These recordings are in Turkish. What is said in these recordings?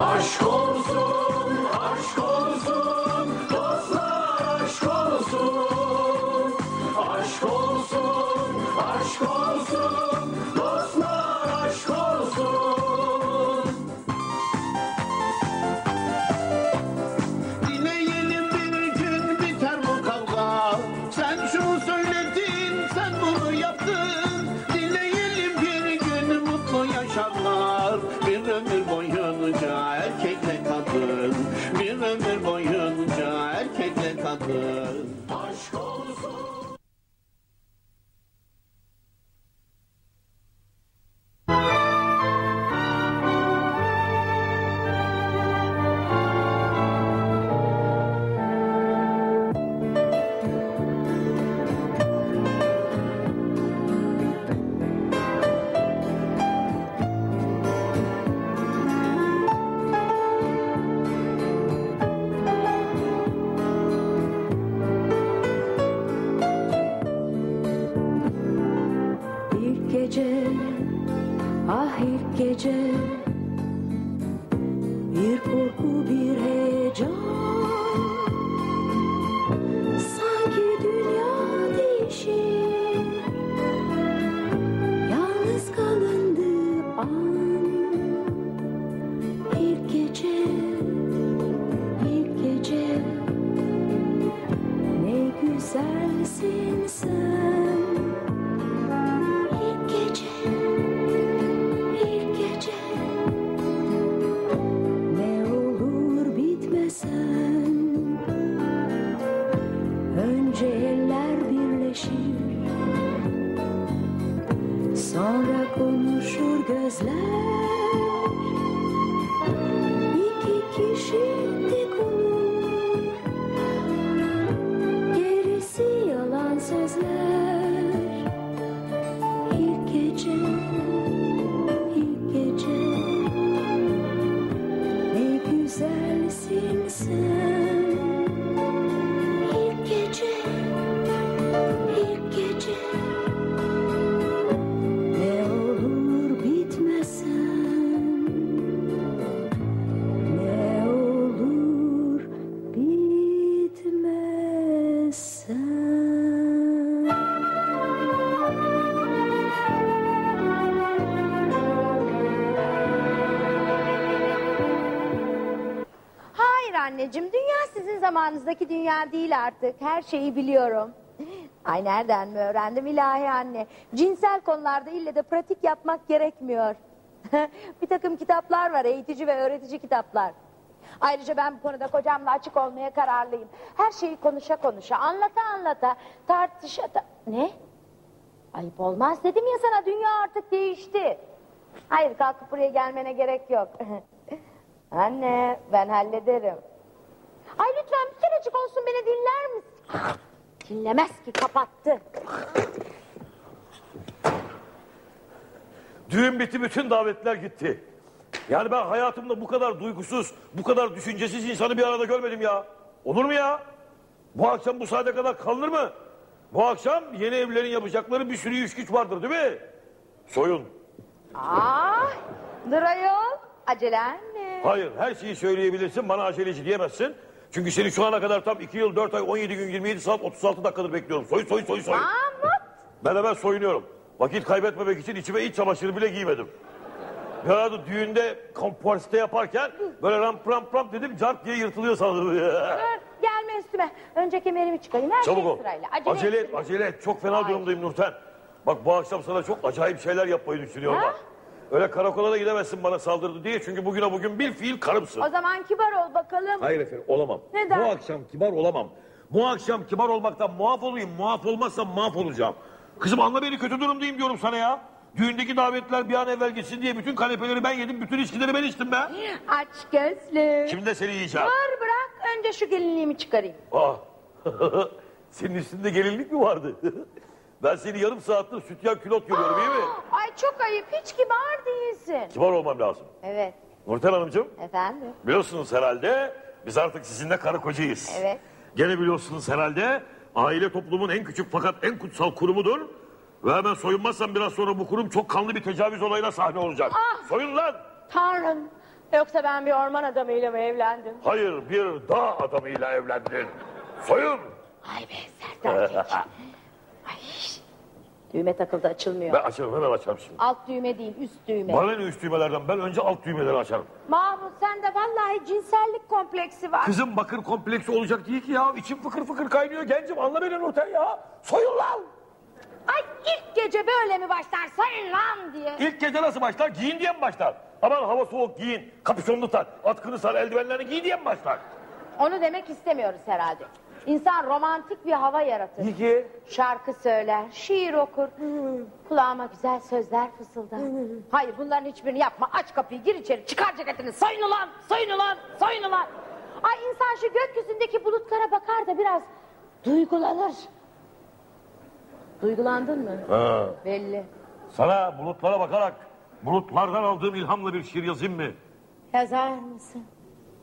Aşk olsun, anneciğim, dünya sizin zamanınızdaki dünya değil artık. Her şeyi biliyorum. Ay nereden mi öğrendim ilahi anne? Cinsel konularda ille de pratik yapmak gerekmiyor. bir takım kitaplar var, eğitici ve öğretici kitaplar. Ayrıca ben bu konuda kocamla açık olmaya kararlıyım. Her şeyi konuşa konuşa, anlata anlata, tartışa... ta- Ne? Ayıp olmaz dedim ya sana, dünya artık değişti. Hayır, kalkıp buraya gelmene gerek yok. Anne, ben hallederim. Ay lütfen bir kerecik olsun beni dinler misin? Dinlemez ki, kapattı. Düğün bitti bütün davetler gitti. Yani ben hayatımda bu kadar duygusuz, bu kadar düşüncesiz insanı bir arada görmedim ya. Olur mu ya? Bu akşam bu saate kadar kalınır mı? Bu akşam yeni evlilerin yapacakları bir sürü iş güç vardır değil mi? Soyun. Aa, dur ayol, acelen mi? Hayır her şeyi söyleyebilirsin bana aceleci diyemezsin. Çünkü seni şu ana kadar tam 2 yıl 4 ay 17 gün 27 saat 36 dakikadır bekliyorum. Soy soy soy soy. Mahmut, Ben hemen soyunuyorum. Vakit kaybetmemek için içime iç çamaşırı bile giymedim. Bir arada düğünde komporsite yaparken böyle ramp ramp ramp dedim cart diye yırtılıyor sanırım. dur, gelme üstüme. Önce kemerimi çıkarayım, her Çabuk şey ol. sırayla. Acele, et, ettirme. acele et. Çok fena Ay. durumdayım Nurten. Bak bu akşam sana çok acayip şeyler yapmayı düşünüyorum Ha? bak. Öyle karakola da gidemezsin bana saldırdı diye. Çünkü bugüne bugün bir fiil karımsın. O zaman kibar ol bakalım. Hayır efendim olamam. Neden? Bu akşam kibar olamam. Bu akşam kibar olmaktan muaf olayım. Muaf olmazsam muaf olacağım. Kızım anla beni kötü durumdayım diyorum sana ya. Düğündeki davetler bir an evvel gitsin diye bütün kanepeleri ben yedim. Bütün içkileri ben içtim be. Aç gözlü. Şimdi de seni yiyeceğim. Dur bırak, önce şu gelinliğimi çıkarayım. Ah. Senin üstünde gelinlik mi vardı? ben seni yarım saattir sütyen külot görüyorum iyi mi? Ay çok ayıp, hiç kibar değilsin. Kibar olmam lazım. Evet, Nurten Hanımcığım efendim. biliyorsunuz herhalde biz artık sizinle karı kocayız. Evet. Gene biliyorsunuz herhalde aile toplumun en küçük fakat en kutsal kurumudur. Ve hemen soyunmazsam biraz sonra bu kurum çok kanlı bir tecavüz olayına sahne olacak. Ah! Soyun lan! Tanrım, Yoksa ben bir orman adamıyla mı evlendim? Hayır bir dağ adamıyla evlendin. Soyun. Ay be Serdar. Ay. Düğme takıldı açılmıyor. Ben açarım hemen açarım şimdi. Alt düğme değil üst düğme. Bana ne üst düğmelerden ben önce alt düğmeleri açarım. Mahmut sende vallahi cinsellik kompleksi var. Kızım bakır kompleksi olacak değil ki ya. İçim fıkır fıkır kaynıyor gencim anla beni Nurten ya. Soyun lan. Ay ilk gece böyle mi başlar sayın lan diye. İlk gece nasıl başlar? Giyin diye mi başlar? Aman hava soğuk giyin. Kapüşonlu tak. Atkını sar eldivenlerini giy diye mi başlar? Onu demek istemiyoruz herhalde. İnsan romantik bir hava yaratır. İyi ki. Şarkı söyler, şiir okur. Kulağıma güzel sözler fısıldar. Hayır bunların hiçbirini yapma. Aç kapıyı gir içeri çıkar ceketini. Soyun ulan, soyun ulan, soyun ulan. Ay insan şu gökyüzündeki bulutlara bakar da biraz duygulanır. Duygulandın mı? Ha. Belli. Sana bulutlara bakarak bulutlardan aldığım ilhamla bir şiir yazayım mı? Yazar mısın?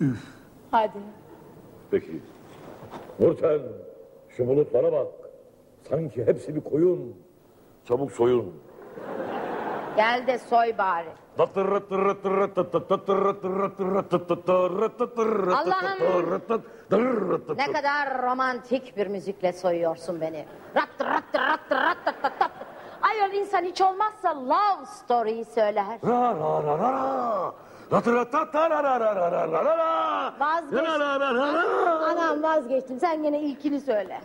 Üf. Hadi. Peki. Nurten şu bulutlara bak. Sanki hepsi bir koyun. Çabuk soyun. Gel de soy bari. Ne kadar romantik bir müzikle soyuyorsun beni. Ayol insan hiç olmazsa love story söyler. Ra ra ra ra Vazgeçtim. Anam vazgeçtim. Sen gene ilkini söyle.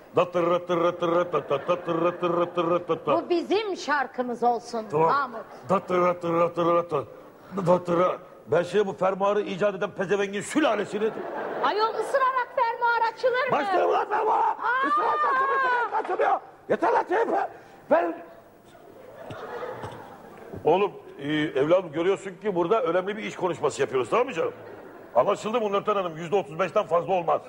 Bu bizim şarkımız olsun Mahmut. Ben şey bu fermuarı icat eden pezevengin sülalesini... Ayol ısırarak fermuar açılır mı? Başlarım lan fermuara! Isırarak kaçamıyor, kaçamıyor! Yeter lan şey! Ben... Oğlum e, evladım görüyorsun ki burada önemli bir iş konuşması yapıyoruz tamam mı canım? Anlaşıldı mı Nurten Hanım? Yüzde otuz beşten fazla olmaz.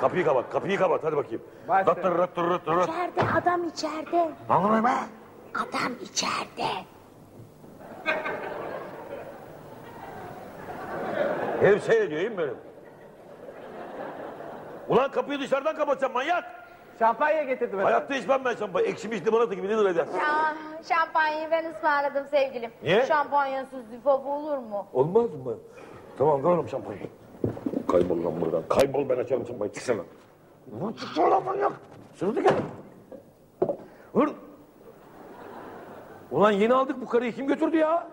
Kapıyı kapat, kapıyı kapat hadi bakayım. Rattır rattır rattır rattır. İçeride adam içeride. Anlamıyorum be. Adam içeride. Herif seyrediyor değil mi benim? Ulan kapıyı dışarıdan kapatacağım manyak. Şampanya getirdim efendim. Hayatta içmem ben şampanya. Ekşimiş limonata gibi nedir eder? Ya, şampanyayı ben ısmarladım sevgilim. Niye? Şampanyasız difo olur mu? Olmaz mı? Tamam verelim şampanyayı. Kaybol lan buradan. Kaybol ben açarım şampanyayı. Çıksana. Ulan çıksana lan manyak. Sırdı gel. Hır. Ulan yeni aldık bu karıyı kim götürdü ya?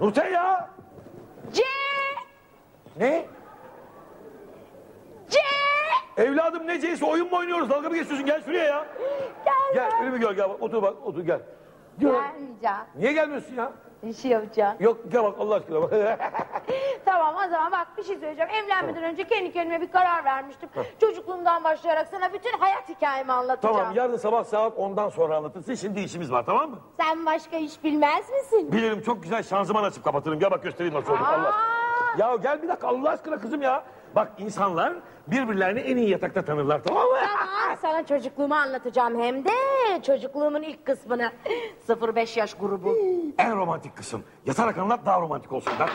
Nurten ya. C! Ne? C! Evladım ne C'si oyun mu oynuyoruz? Dalga mı geçiyorsun? Gel şuraya ya. Gel. Gel önümü gör gel. Bak, Otur bak otur gel. Gel. Gelmeyeceğim. Niye gelmiyorsun ya? Bir şey yapacağım. Yok gel bak Allah aşkına bak. Tamam o zaman bak bir şey söyleyeceğim. Evlenmeden önce kendi kendime bir karar vermiştim. Çocukluğumdan başlayarak sana bütün hayat hikayemi anlatacağım. tamam yarın sabah saat 10'dan sonra anlatırsın. Şimdi işimiz var tamam mı? Sen başka iş bilmez misin? Bilirim çok güzel şanzıman açıp kapatırım. Gel bak göstereyim nasıl olur Allah. Ya gel bir dakika Allah aşkına kızım ya. Bak insanlar birbirlerini en iyi yatakta tanırlar tamam mı? Tamam sana çocukluğumu anlatacağım hem de çocukluğumun ilk kısmını. 0-5 yaş grubu. En romantik kısım. Yatarak anlat daha romantik olsun lan.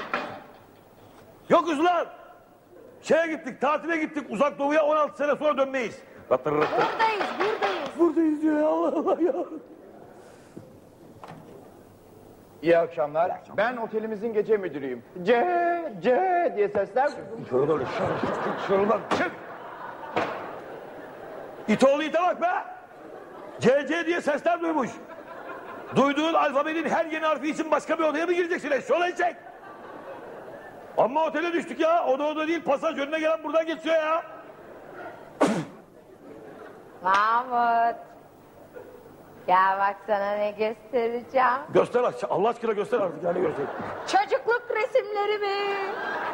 Yokuz lan. Şeye gittik tatile gittik uzak doğuya 16 sene sonra dönmeyiz. Buradayız buradayız. Buradayız diyor ya Allah Allah ya. İyi akşamlar. Ben otelimizin gece müdürüyüm. C, C diye sesler duydum. Şuradan çık, çık, şuradan çık. İt oğlu ite bak be. CC diye sesler duymuş. Duyduğun alfabenin her yeni harfi için başka bir odaya mı gireceksin? Eşşoğlu eşek. Ama otele düştük ya. Oda oda değil pasaj önüne gelen buradan geçiyor ya. Mahmut. Gel bak sana ne göstereceğim. Göster aç- Allah aşkına göster artık yani göster. Çocukluk resimlerimi.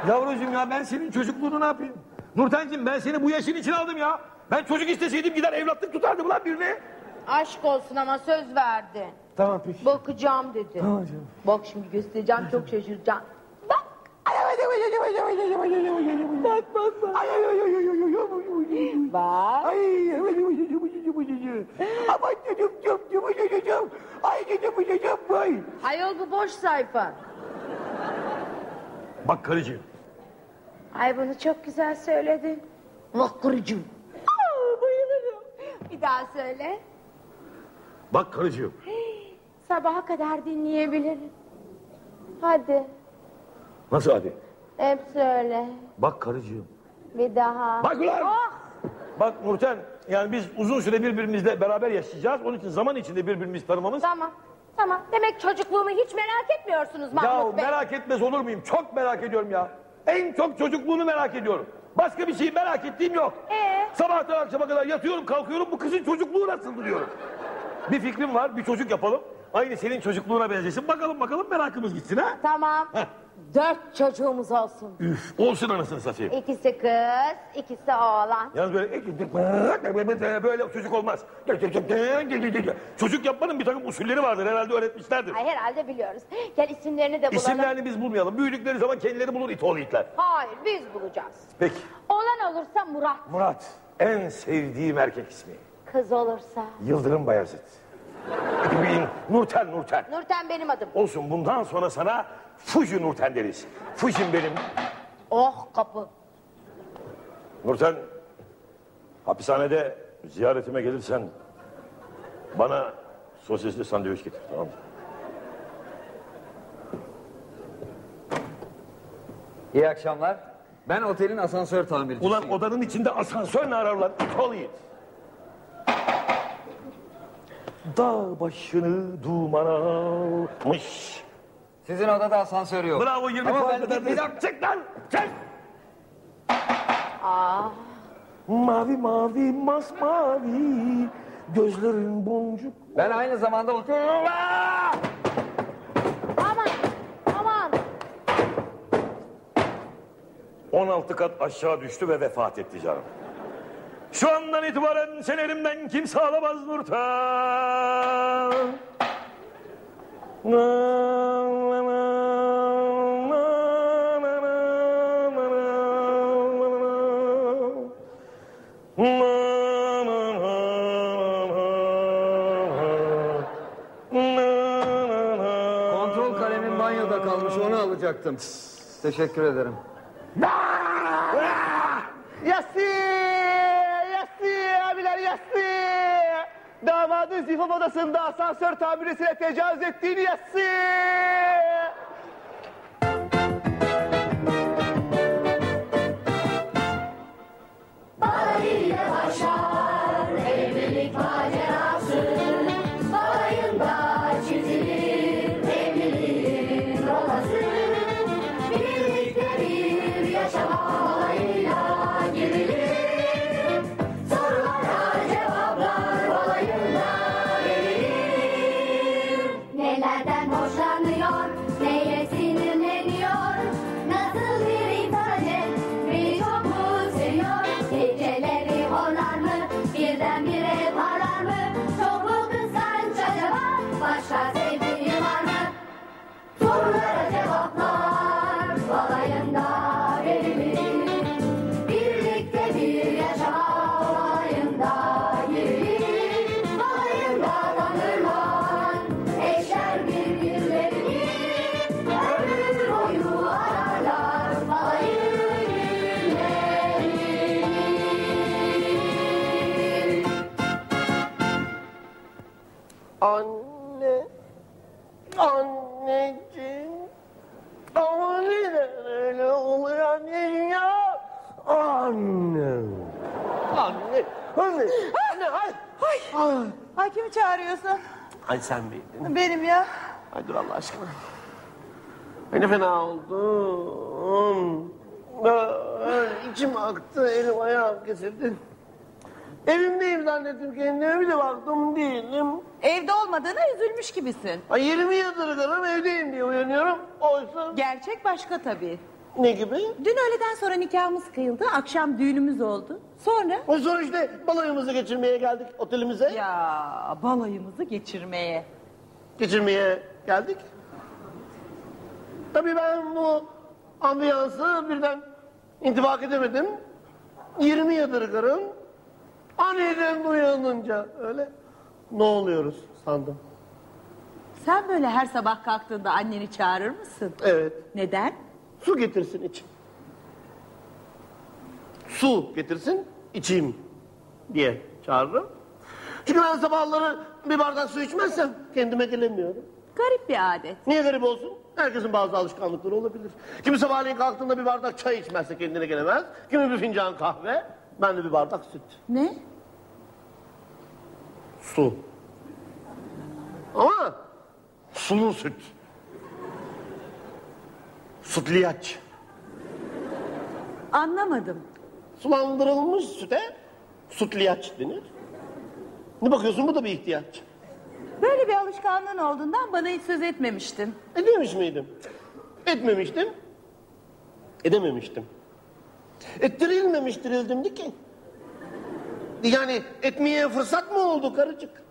Yavrucuğum ya ben senin çocukluğunu ne yapayım? Nurten'cim ben seni bu yaşın için aldım ya. Ben çocuk isteseydim gider evlatlık tutardım lan birine. Aşk olsun ama söz verdi. Tamam peki. Bakacağım dedi. Tamam canım. Bak şimdi göstereceğim çok şaşıracaksın. Bak. Bak bak bak. Ay ay ay ay ay ay ay ay. Bak. Ay Aman çocuğum çocuğum çocuğum çocuğum. Ay çocuğum çocuğum ay. Ayol bu boş sayfa. Bak karıcığım. Ay bunu çok güzel söyledin. Bak kurucum. Aa, bayılırım. Bir daha söyle. Bak karıcığım. Sabaha kadar dinleyebilirim. Hadi. Nasıl hadi? Hepsi öyle. Bak karıcığım. Bir daha. Bak ulan! Oh! Bak Nurten yani biz uzun süre birbirimizle beraber yaşayacağız. Onun için zaman içinde birbirimizi tanımamız. Tamam. Tamam. Demek çocukluğumu hiç merak etmiyorsunuz Ya Mahmut Bey. merak etmez olur muyum? Çok merak ediyorum ya. En çok çocukluğunu merak ediyorum. Başka bir şeyi merak ettiğim yok. Ee? Sabahtan akşama kadar yatıyorum kalkıyorum bu kızın çocukluğu nasıl diyorum. Bir fikrim var bir çocuk yapalım. Aynı senin çocukluğuna benzesin. Bakalım bakalım merakımız gitsin ha. Tamam. Dört çocuğumuz olsun. Üf olsun anasını satayım. İkisi kız, ikisi oğlan. Yalnız böyle böyle çocuk olmaz. Çocuk yapmanın bir takım usulleri vardır herhalde öğretmişlerdir. Ay herhalde biliyoruz. Gel isimlerini de bulalım. İsimlerini biz bulmayalım. Büyüdükleri zaman kendileri bulur it oğlu itler. Hayır biz bulacağız. Peki Oğlan olursa Murat. Murat en sevdiğim erkek ismi. Kız olursa. Yıldırım Bayezid. Nurten Nurten. Nurten benim adım. Olsun bundan sonra sana Fuji Nurten deriz. Fuji'm benim. Oh kapı. Nurten hapishanede ziyaretime gelirsen bana sosisli sandviç getir tamam mı? İyi akşamlar. Ben otelin asansör tamircisiyim. Ulan odanın içinde asansör ne arar lan? İt it. Dağ başını duman almış. Sizin odada asansör yok. Bravo 20 Ama puan ben kadar. gitmedim. Çek lan çek. Aa, Mavi mavi masmavi gözlerin boncuk. Ben aynı zamanda otel... aman, aman. 16 kat aşağı düştü ve vefat etti canım. Şu andan itibaren sen elimden kimse alamaz Nurten. Kontrol kalemim banyoda kalmış onu alacaktım. Teşekkür ederim. Damadın zifaf odasında asansör tamircisine tecavüz ettiğini yassi! Kimi çağırıyorsun? ay sen miydin? Benim ya. Ay dur Allah aşkına. Ay ne fena oldum. Ay, içim aktı, elim ayağım kesildi. Evimdeyim zannettim kendime bir de baktım değilim. Evde olmadığına üzülmüş gibisin. Ay yerimi yadırgarım evdeyim diye uyanıyorum. Oysa Gerçek başka tabii. Ne gibi? Dün öğleden sonra nikahımız kıyıldı. Akşam düğünümüz oldu. Sonra? O sonra işte balayımızı geçirmeye geldik otelimize. Ya balayımızı geçirmeye. Geçirmeye geldik. Tabii ben bu ambiyansı birden intibak edemedim. 20 yadırgarım. Aniden uyanınca öyle ne oluyoruz sandım. Sen böyle her sabah kalktığında anneni çağırır mısın? Evet. Neden? Su getirsin için. Su getirsin içeyim diye çağırırım. Çünkü ben sabahları bir bardak su içmezsem kendime gelemiyorum. Garip bir adet. Niye garip olsun? Herkesin bazı alışkanlıkları olabilir. Kimi sabahleyin kalktığında bir bardak çay içmezse kendine gelemez. Kimi bir fincan kahve. Ben de bir bardak süt. Ne? Su. Ama sulu süt. Sütliyaç. Anlamadım. Sulandırılmış süte sütliyaç denir. Ne bakıyorsun bu da bir ihtiyaç. Böyle bir alışkanlığın olduğundan bana hiç söz etmemiştin. Edemiş miydim? Etmemiştim. Edememiştim. Ettirilmemiştirildim ki. Yani etmeye fırsat mı oldu karıcık?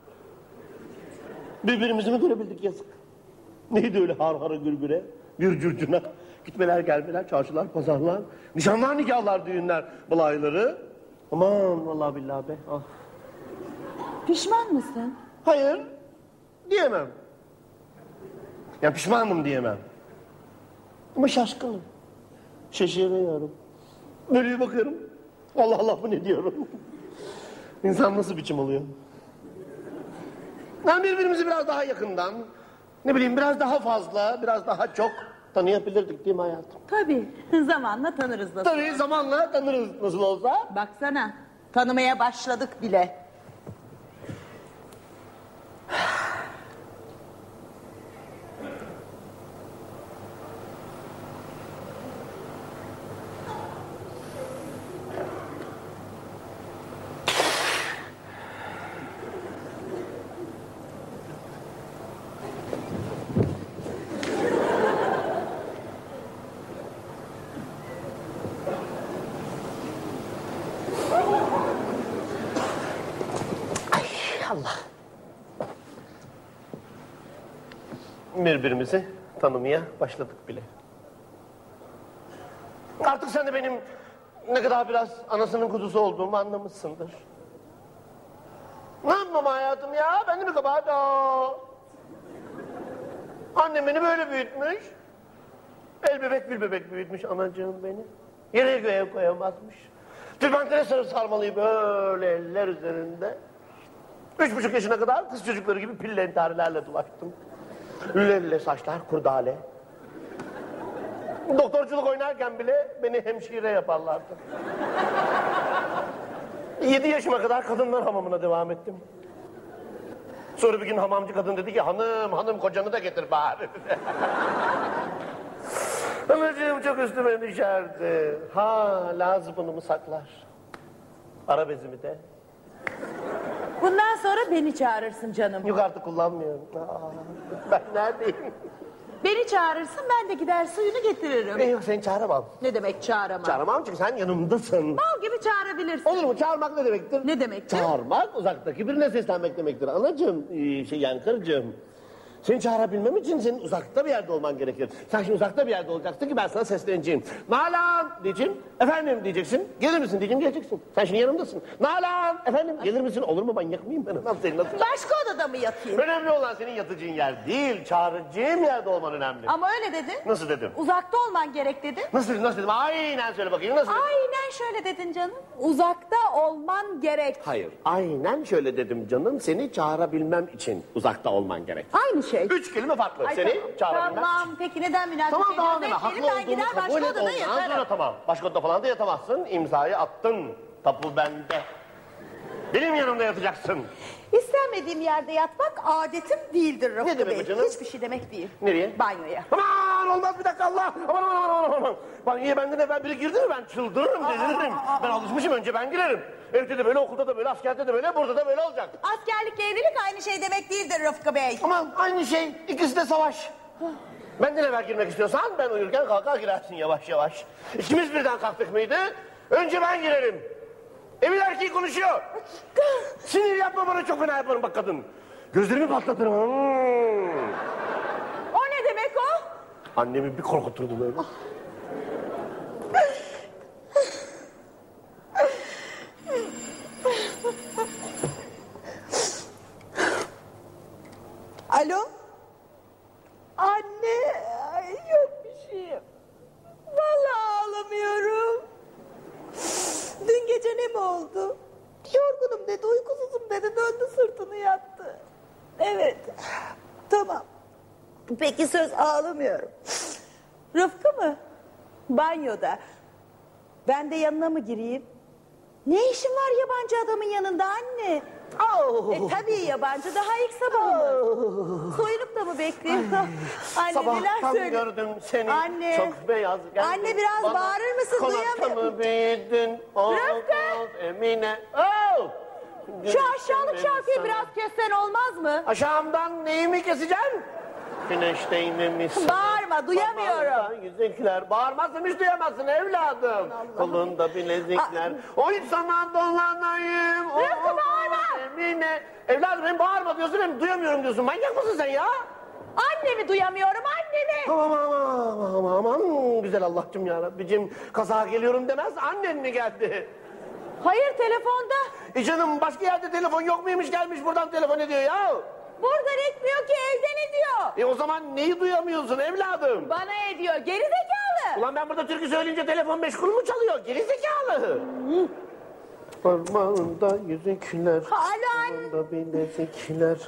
Birbirimizi mi görebildik yazık? Neydi öyle har hara gürgüre, bir curcuna, gitmeler gelmeler, çarşılar, pazarlar, nişanlar, nikahlar, düğünler, balayları. Aman vallahi billahi be. Ah. Pişman mısın? Hayır, diyemem. Ya pişmanım diyemem. Ama şaşkınım. Şaşırıyorum. Böyle bir bakıyorum. Allah Allah bu ne diyorum. İnsan nasıl biçim oluyor? Yani birbirimizi biraz daha yakından, ne bileyim biraz daha fazla, biraz daha çok tanıyabilirdik değil mi hayatım? Tabii. Zamanla tanırız nasıl. Tabii zamanla tanırız nasıl olsa. Baksana. Tanımaya başladık bile. Birbirimizi tanımaya başladık bile. Artık sen de benim ne kadar biraz anasının kuzusu olduğumu anlamışsındır. Ne yapmam hayatım ya? Ben de mi kabahat? Annem beni böyle büyütmüş. El bebek bir bebek büyütmüş anacığım beni. Yere göğe koyamazmış. Tülbentine sarı sarmalıyı böyle eller üzerinde. Üç buçuk yaşına kadar kız çocukları gibi pille entarilerle dolaştım. Lüle saçlar, kurdale. Doktorculuk oynarken bile beni hemşire yaparlardı. Yedi yaşıma kadar kadınlar hamamına devam ettim. Sonra bir gün hamamcı kadın dedi ki hanım hanım kocanı da getir bari. Anacığım çok üstüme düşerdi. Ha lazımını mı saklar? Ara bezimi de. Bundan sonra beni çağırırsın canım. Yok artık kullanmıyorum. Aa, ben neredeyim? Beni çağırırsın ben de gider suyunu getiririm. E, yok seni çağıramam. Ne demek çağıramam? Çağıramam çünkü sen yanımdasın. Bal gibi çağırabilirsin. Olur mu? Çağırmak ne demektir? Ne demektir? Çağırmak uzaktaki birine seslenmek demektir. Anacığım, e, şey yani karıcığım. Seni çağırabilmem için senin uzakta bir yerde olman gerekir. Sen şimdi uzakta bir yerde olacaksın ki ben sana sesleneceğim. Nalan diyeceğim. Efendim diyeceksin. Gelir misin diyeceğim geleceksin. Sen şimdi yanımdasın. Nalan efendim gelir misin? Olur mu manyak mıyım ben? Anam senin nasıl? Başka odada mı yatayım? Önemli olan senin yatacağın yer değil. Çağıracağım yerde olman önemli. Ama öyle dedin. Nasıl dedim? Uzakta olman gerek dedin. Nasıl dedim? Nasıl dedim? Aynen söyle bakayım. Nasıl dedim? Aynen şöyle dedin canım. Uzakta olman gerek. Hayır. Aynen şöyle dedim canım. Seni çağırabilmem için uzakta olman gerek. Aynı şey. Üç kelime farklı. Ay, Seni tamam. çağırabilmem Tamam peki neden münasebet Tamam tamam deme. Haklı olduğumu kabul et. Ondan sonra tamam. Başka odada falan da yatamazsın. İmzayı attın. Tapu bende. Benim yanımda yatacaksın. İstenmediğim yerde yatmak adetim değildir Rıfkı Ne demek Bey. bu canım? Hiçbir şey demek değil. Nereye? Banyoya. Aman olmaz bir dakika Allah. Aman aman aman aman. aman. Banyoya benden evvel biri girdi mi ben çıldırırım deliririm. Ben alışmışım önce ben girerim. Evde de böyle okulda da böyle askerde de böyle burada da böyle olacak. Askerlikle evlilik aynı şey demek değildir Rıfkı Bey. Aman aynı şey ikisi de savaş. Benden evvel girmek istiyorsan ben uyurken kalkar girersin yavaş yavaş. İkimiz birden kalktık mıydı? Önce ben girerim. Evin erkeği konuşuyor. Sinir yapma bana çok fena yaparım bak kadın. Gözlerimi patlatırım. Hmm. O ne demek o? Annemi bir korkuturdum öyle. Alo? Anne, ay yok bir şeyim. Vallahi ağlamıyorum. Dün gece ne mi oldu? Yorgunum dedi, uykusuzum dedi, döndü sırtını yattı. Evet, tamam. Peki söz ağlamıyorum. Rıfkı mı? Banyoda. Ben de yanına mı gireyim? Ne işin var yabancı adamın yanında anne? E tabii yabancı daha ilk sabahımız. Soyunup da mı bekliyor? Anne neler Sabahtan söyle. gördüm seni Anne. çok beyaz geldin. Anne, biraz Bana bağırır mısın? Konakta mı büyüdün? Oh, Rıfkı! oh, Emine. Oh! Şu aşağılık şarkıyı biraz kessen olmaz mı? Aşağımdan neyimi keseceksin? Güneş değmemişsin. Bağırma duyamıyorum. Yüzükler. Bağırmazsın hiç duyamazsın evladım. Kolunda bilezikler. Oy sana dolanayım. Oh, bağırma! Emine. Evladım hem bağırma diyorsun hem duyamıyorum diyorsun. Manyak mısın sen ya? Annemi duyamıyorum annemi. Aman aman aman aman güzel Allah'cım ya Rabbicim kaza geliyorum demez annen mi geldi? Hayır telefonda. E canım başka yerde telefon yok muymuş gelmiş buradan telefon ediyor ya. Buradan etmiyor ki evden ediyor. E o zaman neyi duyamıyorsun evladım? Bana ediyor geri zekalı. Ulan ben burada türkü söyleyince telefon meşgul mu çalıyor? Geri zekalı. Parmağında yüzükler, kolunda bilezikler.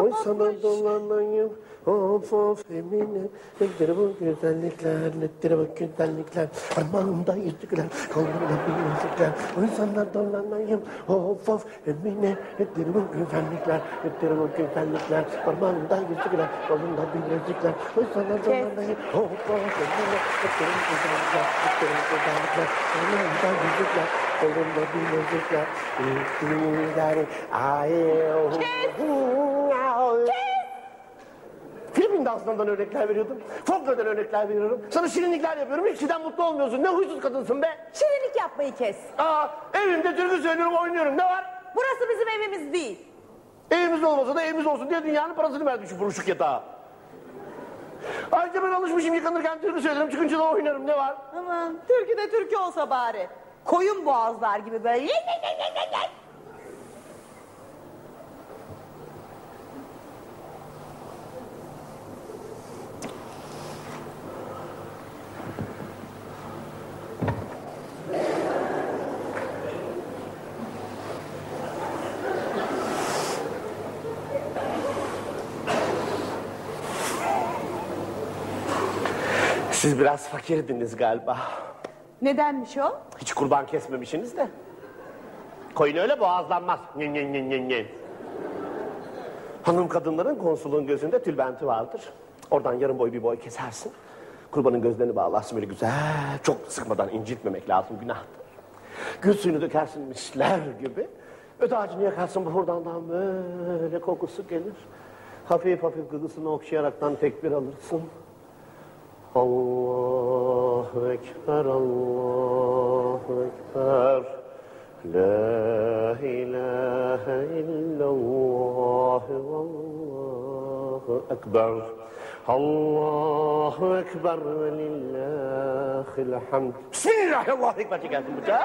Oy sana dolanayım, of of Emine. Nedir bu güzellikler, nedir bu güzellikler. Parmağımda yüzükler, kolumda bilezikler. Oy sana dolanayım, of of Emine. Nedir bu güzellikler, nedir bu güzellikler. Parmağımda yüzükler, kolumda bilezikler. Oy sana dolanayım, of of Emine. Nedir bu güzellikler, nedir bu güzellikler. Parmağımda yüzükler, kolumda bilezikler. Yüzükler, ay, Filmin dansından örnekler veriyordum. Folklor'dan örnekler veriyorum. Sana şirinlikler yapıyorum. Hiç şeyden mutlu olmuyorsun. Ne huysuz kadınsın be. Şirinlik yapmayı kes. Aa, evimde türkü söylüyorum, oynuyorum. Ne var? Burası bizim evimiz değil. Evimiz olmasa da evimiz olsun diye dünyanın parasını verdik şu buruşuk yatağa. Ayrıca ben alışmışım yıkanırken türkü söylerim, çıkınca da oynarım. Ne var? Aman türkü de türkü olsa bari. Koyun boğazlar gibi böyle. Siz biraz fakirdiniz galiba. Nedenmiş o? Hiç kurban kesmemişsiniz de. Koyun öyle boğazlanmaz. Nyen, nyen, nyen, nyen, nyen. Hanım kadınların konsulun gözünde tülbenti vardır. Oradan yarım boy bir boy kesersin. Kurbanın gözlerini bağlarsın böyle güzel. Çok sıkmadan incitmemek lazım günahtır. Gül suyunu dökersin misler gibi. Öte ağacını yakarsın buradan böyle kokusu gelir. Hafif hafif gıdısını okşayaraktan tekbir alırsın. الله أكبر الله أكبر. لا إله إلا الله والله أكبر. الله أكبر ولله الحمد. بسم الله الله أكبر تقاتل بتاع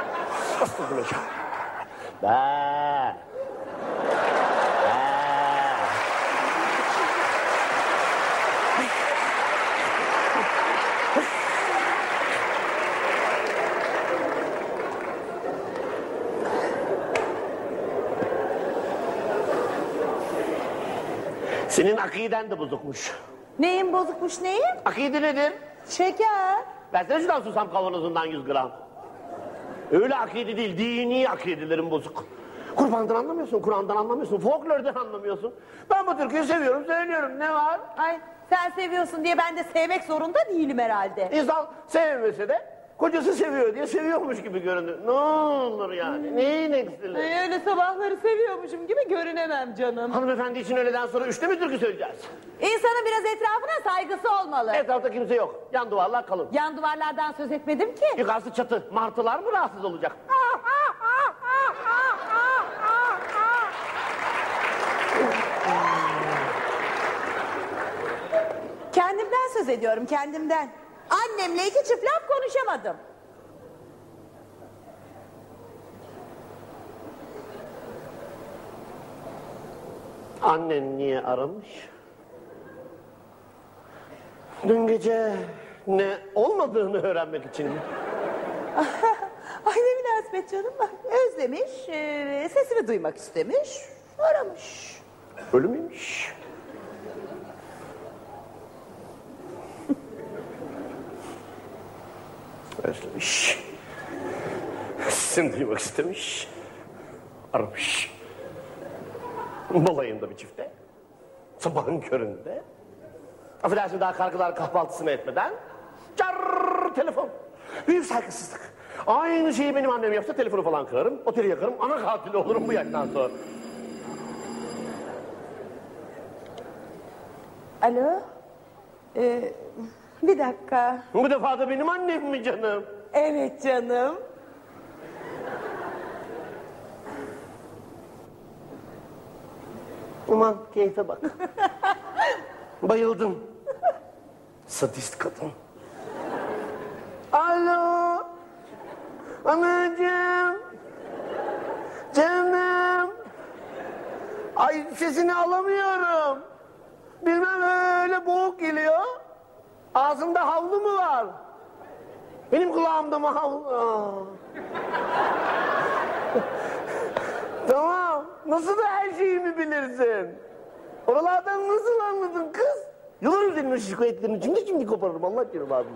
أصدق الله Senin akiden de bozukmuş. Neyin bozukmuş neyin? Akide nedir? Şeker. Versene şuradan susam kavanozundan 100 gram. Öyle akide değil, dini akidelerin bozuk. Kurbandan anlamıyorsun, Kur'an'dan anlamıyorsun, folklordan anlamıyorsun. Ben bu türküyü seviyorum, söylüyorum. Ne var? Ay sen seviyorsun diye ben de sevmek zorunda değilim herhalde. İnsan sevmese de kocası seviyor diye seviyormuş gibi görünür. Ne olur yani, neyin eksili? Ay, öyle sabahları seviyormuşum gibi görünemem canım. Hanımefendi için öğleden sonra üçte mi türkü söyleyeceğiz? İnsanın biraz etrafına saygısı olmalı. Etrafta kimse yok. Yan duvarlar kalın. Yan duvarlardan söz etmedim ki. Yukarısı çatı. Martılar mı rahatsız olacak? Kendimden söz ediyorum kendimden. Annemle iki çift laf konuşamadım. Annen niye aramış? Dün gece ne olmadığını öğrenmek için mi? Ay ne münasebet canım bak. Özlemiş, e, sesimi duymak istemiş, aramış. Ölü müymüş? Özlemiş. Seni duymak istemiş. Aramış. Balayında bir çifte. Sabahın köründe. Affedersin daha kargılar kahvaltısını etmeden. Car telefon. Büyük saygısızlık. Aynı şeyi benim annem yapsa telefonu falan kırarım. Oteli yakarım. Ana katili olurum bu yaştan sonra. Alo? Ee, bir dakika. Bu defa da benim annem mi canım? Evet canım. Aman keyfe bak. Bayıldım. Sadist kadın. Alo. Anacığım. Canım. Ay sesini alamıyorum. Bilmem öyle boğuk geliyor. Ağzında havlu mu var? Benim kulağımda mı havlu? Tamam. Nasıl da her şeyimi bilirsin? Oralardan nasıl anladın kız? Yolarım senin o şikayetlerini. Şimdi şimdi koparırım. Allah canım abi.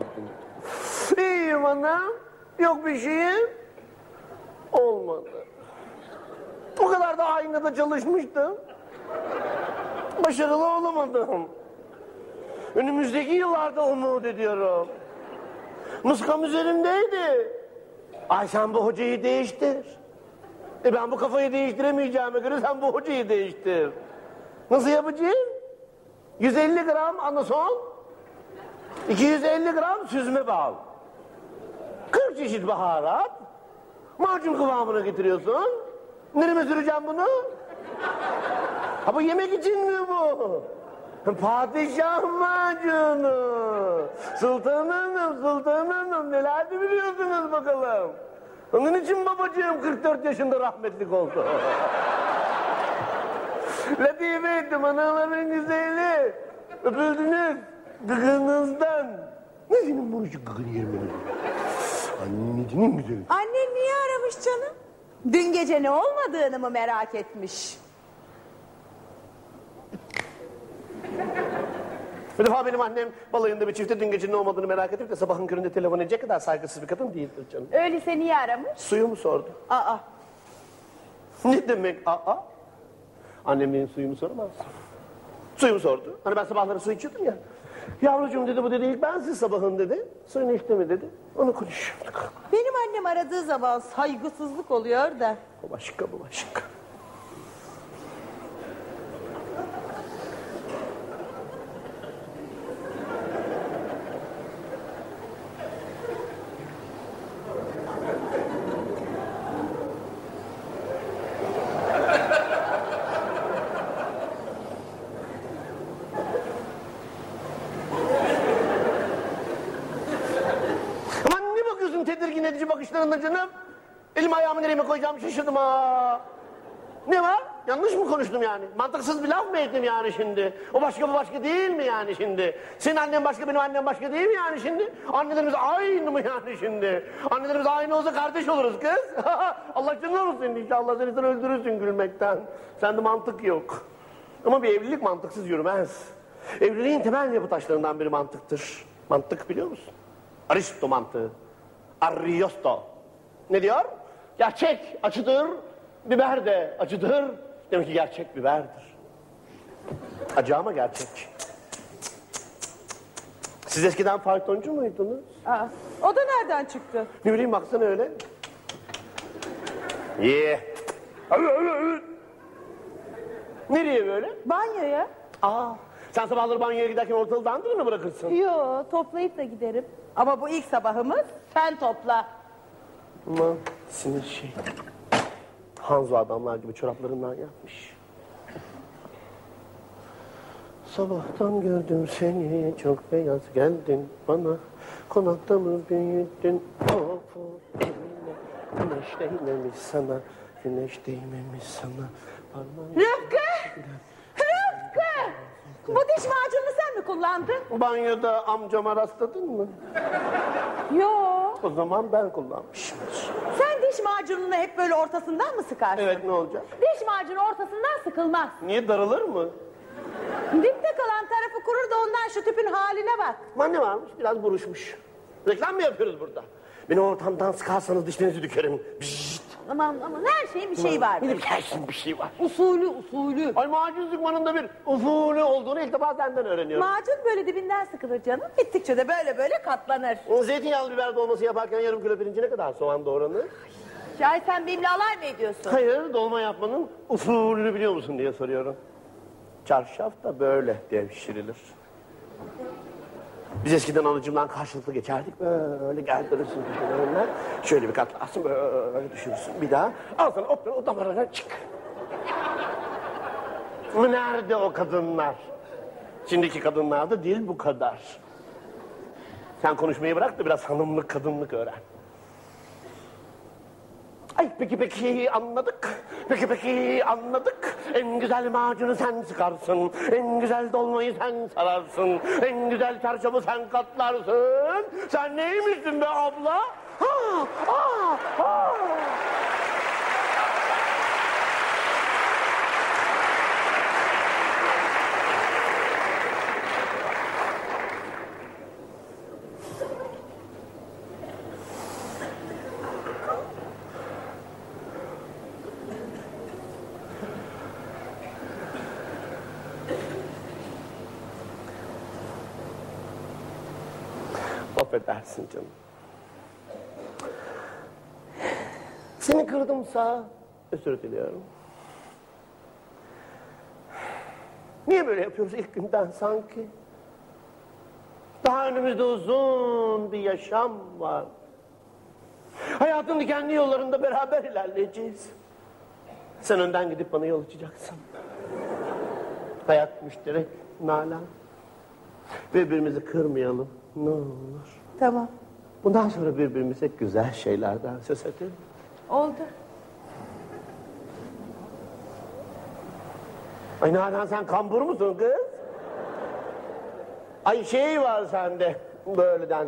İyiyim anam. Yok bir şeyim. Olmadı. O kadar da aynada çalışmıştım. Başarılı olamadım. Önümüzdeki yıllarda umut ediyorum. Muskam üzerimdeydi. Ay sen bu hocayı değiştir. E ben bu kafayı değiştiremeyeceğime göre sen bu hocayı değiştir. Nasıl yapacağım? 150 gram anason, 250 gram süzme bal, 40 çeşit baharat, macun kıvamına getiriyorsun. Nereme süreceğim bunu? Ha bu yemek için mi bu? Padişah macunu. Sultan hanım, sultan hanım biliyorsunuz bakalım. Onun için babacığım 44 yaşında rahmetlik oldu. Latife ettim anaların güzeli. Öpüldünüz gıgınızdan. Ne senin bu işi gıgın yerim Annecinin güzeli. Annen niye aramış canım? Dün gece ne olmadığını mı merak etmiş? Bir defa benim annem balayında bir çifte dün gece ne olmadığını merak edip de sabahın köründe telefon edecek kadar saygısız bir kadın değildir canım. Öyleyse niye aramış? Suyu mu sordu? Aa, Ne demek aa? Annem benim suyumu soramaz. Suyumu sordu. Hani ben sabahları su içiyordum ya. Yavrucuğum dedi bu dedi ilk ben siz sabahın dedi. Suyunu içti mi dedi. Onu konuşuyorduk. benim annem aradığı zaman saygısızlık oluyor da. O başka bu başka. Aman ne bakıyorsun tedirgin canım? Elim ayağımı nereye mi koyacağımı şaşırdım ha. Ne var? Yanlış mı konuştum yani? Mantıksız bir laf mı ettim yani şimdi? O başka bu başka değil mi yani şimdi? Senin annen başka benim annem başka değil mi yani şimdi? Annelerimiz aynı mı yani şimdi? Annelerimiz aynı olsa kardeş oluruz kız. Allah canını alır senin inşallah seni sen öldürürsün gülmekten. Sende mantık yok. Ama bir evlilik mantıksız yürümez. Evliliğin temel yapı taşlarından biri mantıktır. Mantık biliyor musun? Aristo mantığı. Ariosto. Ne diyor? Gerçek acıdır, biber de acıdır. Demek ki gerçek biberdir. Acı ama gerçek. Siz eskiden faytoncu muydunuz? Aa, o da nereden çıktı? Ne bileyim baksana öyle. Ye. Nereye böyle? Banyoya. Aa, sen sabahları banyoya giderken ortalığı dandırır mı bırakırsın? Yo, toplayıp da giderim. Ama bu ilk sabahımız sen topla. Ama sinir şey. Hanzo adamlar gibi çoraplarından yapmış. Sabahtan gördüm seni çok beyaz geldin bana konakta mı büyüdün of of eline güneş değmemiş sana güneş değmemiş sana parmağın Rıfkı! Rıfkı! Bu diş macununu sen mi kullandın? banyoda amcama rastladın mı? Yo. O zaman ben kullanmışımdır. Sen diş macununu hep böyle ortasından mı sıkarsın? Evet ne olacak? Diş macunu ortasından sıkılmaz. Niye daralır mı? Dipte kalan tarafı kurur da ondan şu tüpün haline bak. Aman ne varmış? Biraz buruşmuş. Reklam mı yapıyoruz burada? Beni ortamdan sıkarsanız dişlerinizi dükerim. Bişt. Aman aman her şeyin bir şeyi var. De her şeyin bir şey var. Usulü usulü. Ay macun sıkmanın da bir usulü olduğunu ilk defa senden öğreniyorum. Macun böyle dibinden sıkılır canım. Bittikçe de böyle böyle katlanır. O zeytinyağlı biber dolması yaparken yarım kilo pirinci ne kadar soğan doğranır? Şahit sen benimle alay mı ediyorsun? Hayır, dolma yapmanın usulünü biliyor musun diye soruyorum. Çarşaf da böyle devşirilir. Biz eskiden alıcımdan karşılıklı geçerdik. Böyle gerdirirsin köşelerinden. Şöyle bir katlarsın, böyle düşürürsün. Bir daha al sana o, damarına çık. Nerede o kadınlar? Şimdiki kadınlarda dil bu kadar. Sen konuşmayı bırak da biraz hanımlık, kadınlık öğren. Ay peki peki anladık. Peki peki anladık. En güzel macunu sen sıkarsın. En güzel dolmayı sen sararsın. En güzel çarşafı sen katlarsın. Sen neymişsin be abla? Ha, ha, ha. Affedersin canım. Seni kırdımsa özür diliyorum. Niye böyle yapıyoruz ilk günden sanki? Daha önümüzde uzun bir yaşam var. Hayatın dikenli yollarında beraber ilerleyeceğiz. Sen önden gidip bana yol açacaksın. Hayat müşterek, Nalan. Birbirimizi kırmayalım. Ne olur. Tamam. Bundan sonra birbirimize güzel şeylerden söz edelim. Oldu. Ay Nalan sen kambur musun kız? Ay şey var sende böyleden.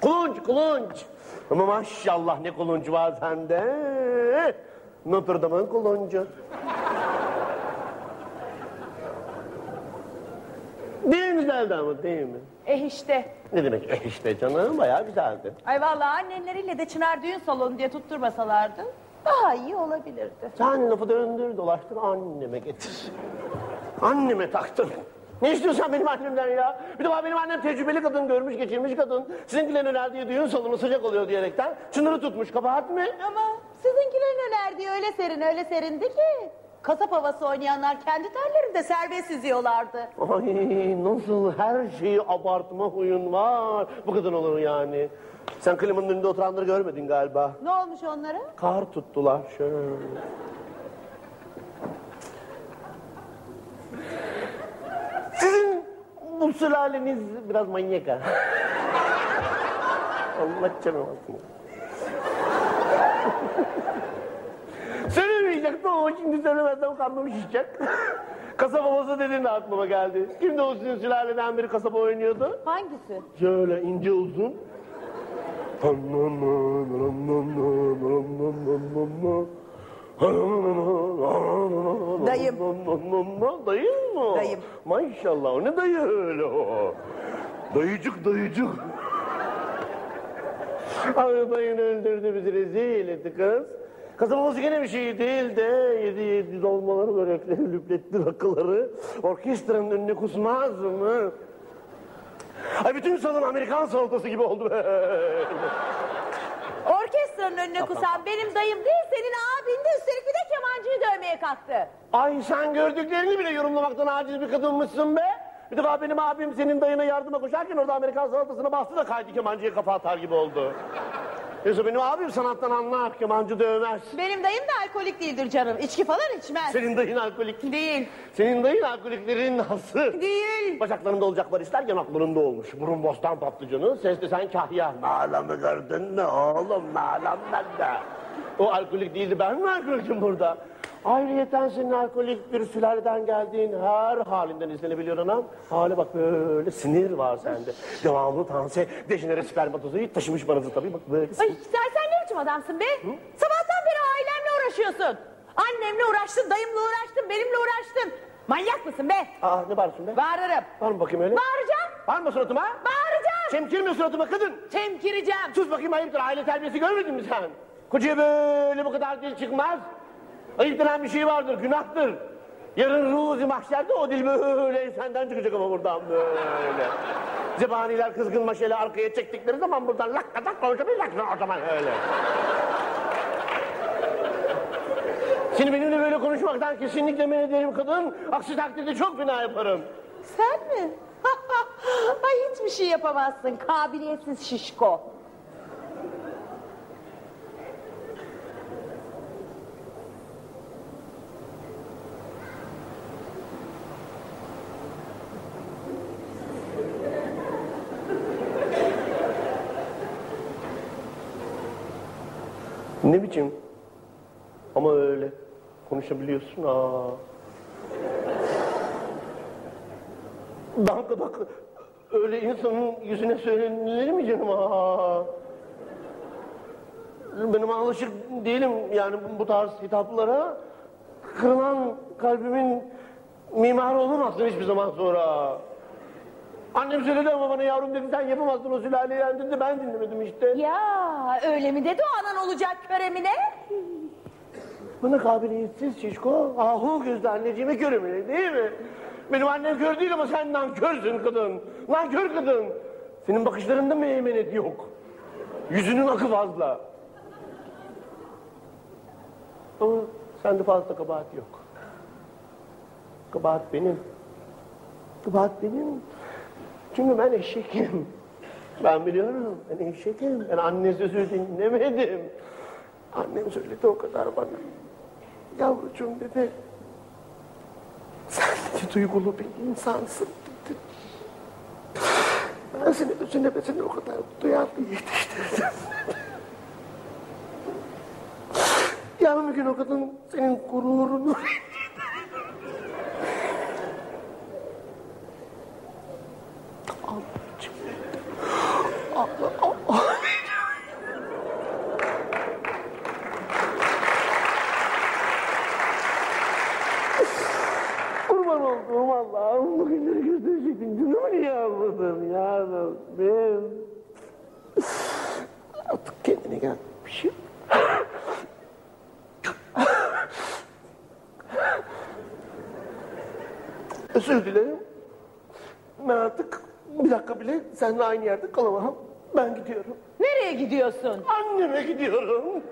Kulunç kulunç. Ama maşallah ne kulunç var sende. Notre Dame'ın kuluncu. Değil mi güzeldi ama değil mi? Eh işte. Ne demek eh işte canım bayağı güzeldi. Ay vallahi annenleriyle de Çınar düğün salonu diye tutturmasalardı daha iyi olabilirdi. Sen lafı döndür dolaştır anneme getir. Anneme taktın. Ne istiyorsan benim annemden ya? Bir defa benim annem tecrübeli kadın, görmüş geçirmiş kadın. Sizinkilerin önerdiği düğün salonu sıcak oluyor diyerekten çınarı tutmuş kabahat mi? Ama sizinkilerin önerdiği öyle serin öyle serindi ki. Kasap havası oynayanlar kendi terlerinde serbest yüzüyorlardı. Ay nasıl her şeyi abartma huyun var. Bu kadın olur yani. Sen klimanın önünde oturanları görmedin galiba. Ne olmuş onlara? Kar tuttular şöyle. Sizin bu sülaleniz biraz manyak ha. Allah canım alsın. Söylemeyecektim ama şimdi söylemezsem karnım şişecek. Kasaba babası dedin de aklıma geldi. Kimdi o sizin sülaleden biri kasaba oynuyordu? Hangisi? Şöyle ince uzun. Dayım. Dayın mı? Dayım. Maşallah o ne dayı öyle o. Dayıcık dayıcık. Ay dayın öldürdü bizi rezil etti kız. Olsun gene bir şey değil de yedi yedi dolmaları, börekleri, lüpletli rakıları orkestranın önüne kusmaz mı? Ay bütün salon Amerikan salatası gibi oldu böyle. Orkestranın önüne kusan benim dayım değil senin abin de üstelik bir de kemancıyı dövmeye kalktı. Ay sen gördüklerini bile yorumlamaktan aciz bir kadınmışsın be. Bir defa benim abim senin dayına yardıma koşarken orada Amerikan salatasına bastı da kaydı kemancıya kafa atar gibi oldu. Yoksa benim abim sanattan anlar, kemancı dövmez. Benim dayım da alkolik değildir canım. İçki falan içmez. Senin dayın alkolik. Değil. Senin dayın alkoliklerin nasıl? Değil. Bacaklarında olacaklar ister yanaklarında olmuş. Burun bostan patlıcanı, sesli sen kahya. Nalan'ı gördün mü oğlum? Nalan nerede? O alkolik değildi, ben mi alkolikim burada? Ayrıyeten senin alkolik bir sülaleden geldiğin her halinden izlenebiliyor anam. Hale bak böyle sinir var sende. Devamlı tanse, dejenere spermatozoid taşımış banızı tabii bak böyle. Ay sen, sen ne biçim adamsın be? Sabahtan beri ailemle uğraşıyorsun. Annemle uğraştın, dayımla uğraştın, benimle uğraştın. Manyak mısın be? Aa ne bağırıyorsun be? Bağırırım. Var mı bakayım öyle? Bağıracağım. Var mı suratıma? Bağıracağım. çemkirme suratıma kadın. Temkireceğim. Sus bakayım ayıptır aile terbiyesi görmedin mi sen? Kocaya böyle bu kadar dil çıkmaz. Ayıp bir şey vardır günahtır. Yarın ruzi mahşerde o dil böyle senden çıkacak ama buradan böyle. Zebaniler kızgın maşeli arkaya çektikleri zaman buradan lak katak konuşamayacaksın o zaman öyle. Şimdi benimle böyle konuşmaktan kesinlikle men ederim kadın. Aksi takdirde çok fena yaparım. Sen mi? Ay hiçbir şey yapamazsın. Kabiliyetsiz şişko. Ne biçim? Ama öyle. Konuşabiliyorsun. Aa. Dank dank. Öyle insanın yüzüne söylenir mi canım? Aa. Benim alışık değilim yani bu tarz hitaplara. Kırılan kalbimin mimarı olamazsın hiçbir zaman sonra. Annem söyledi ama bana yavrum dedi sen yapamazsın o sülaleyi de ben dinlemedim işte. Ya öyle mi dedi o anan olacak köremine? Bana kabiliyetsiz şişko. Ahu gözlü anneciğime körüm değil mi? Benim annem kör değil ama sen nankörsün kadın. Nankör kadın. Senin bakışlarında meymenet yok. Yüzünün akı fazla. Ama sende fazla kabahat yok. Kabahat benim. Kabahat benim. Çünkü ben eşekim. Ben biliyorum. Ben eşekim. Ben anne sözü dinlemedim. Annem söyledi o kadar bana. Yavrucuğum dedi. Sen dedi duygulu bir insansın dedi. Ben seni özüne besine o kadar duyarlı yetiştirdim. Yarın bir gün o kadın senin gururunu Allah'cığım. Allah Allah. Kurban olduğum Allah'ım bugünleri gösterecektin. Canımı niye almadın ya Rabbim? Artık kendine gelmiş. Özür dilerim. Ben artık bir dakika bile seninle aynı yerde kalamam. Ben gidiyorum. Nereye gidiyorsun? Anneme gidiyorum.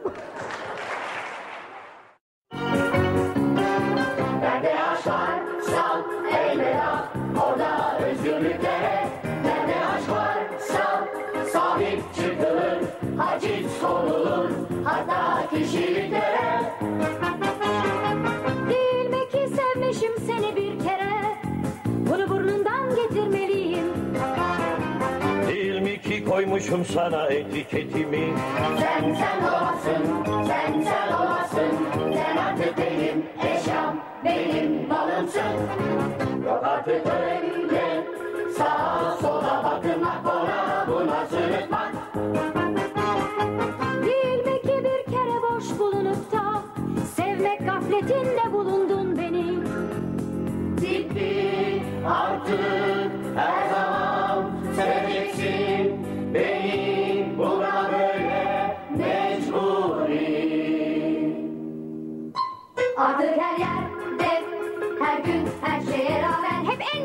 Sana etiketimi Sen sen olasın Sen sen olasın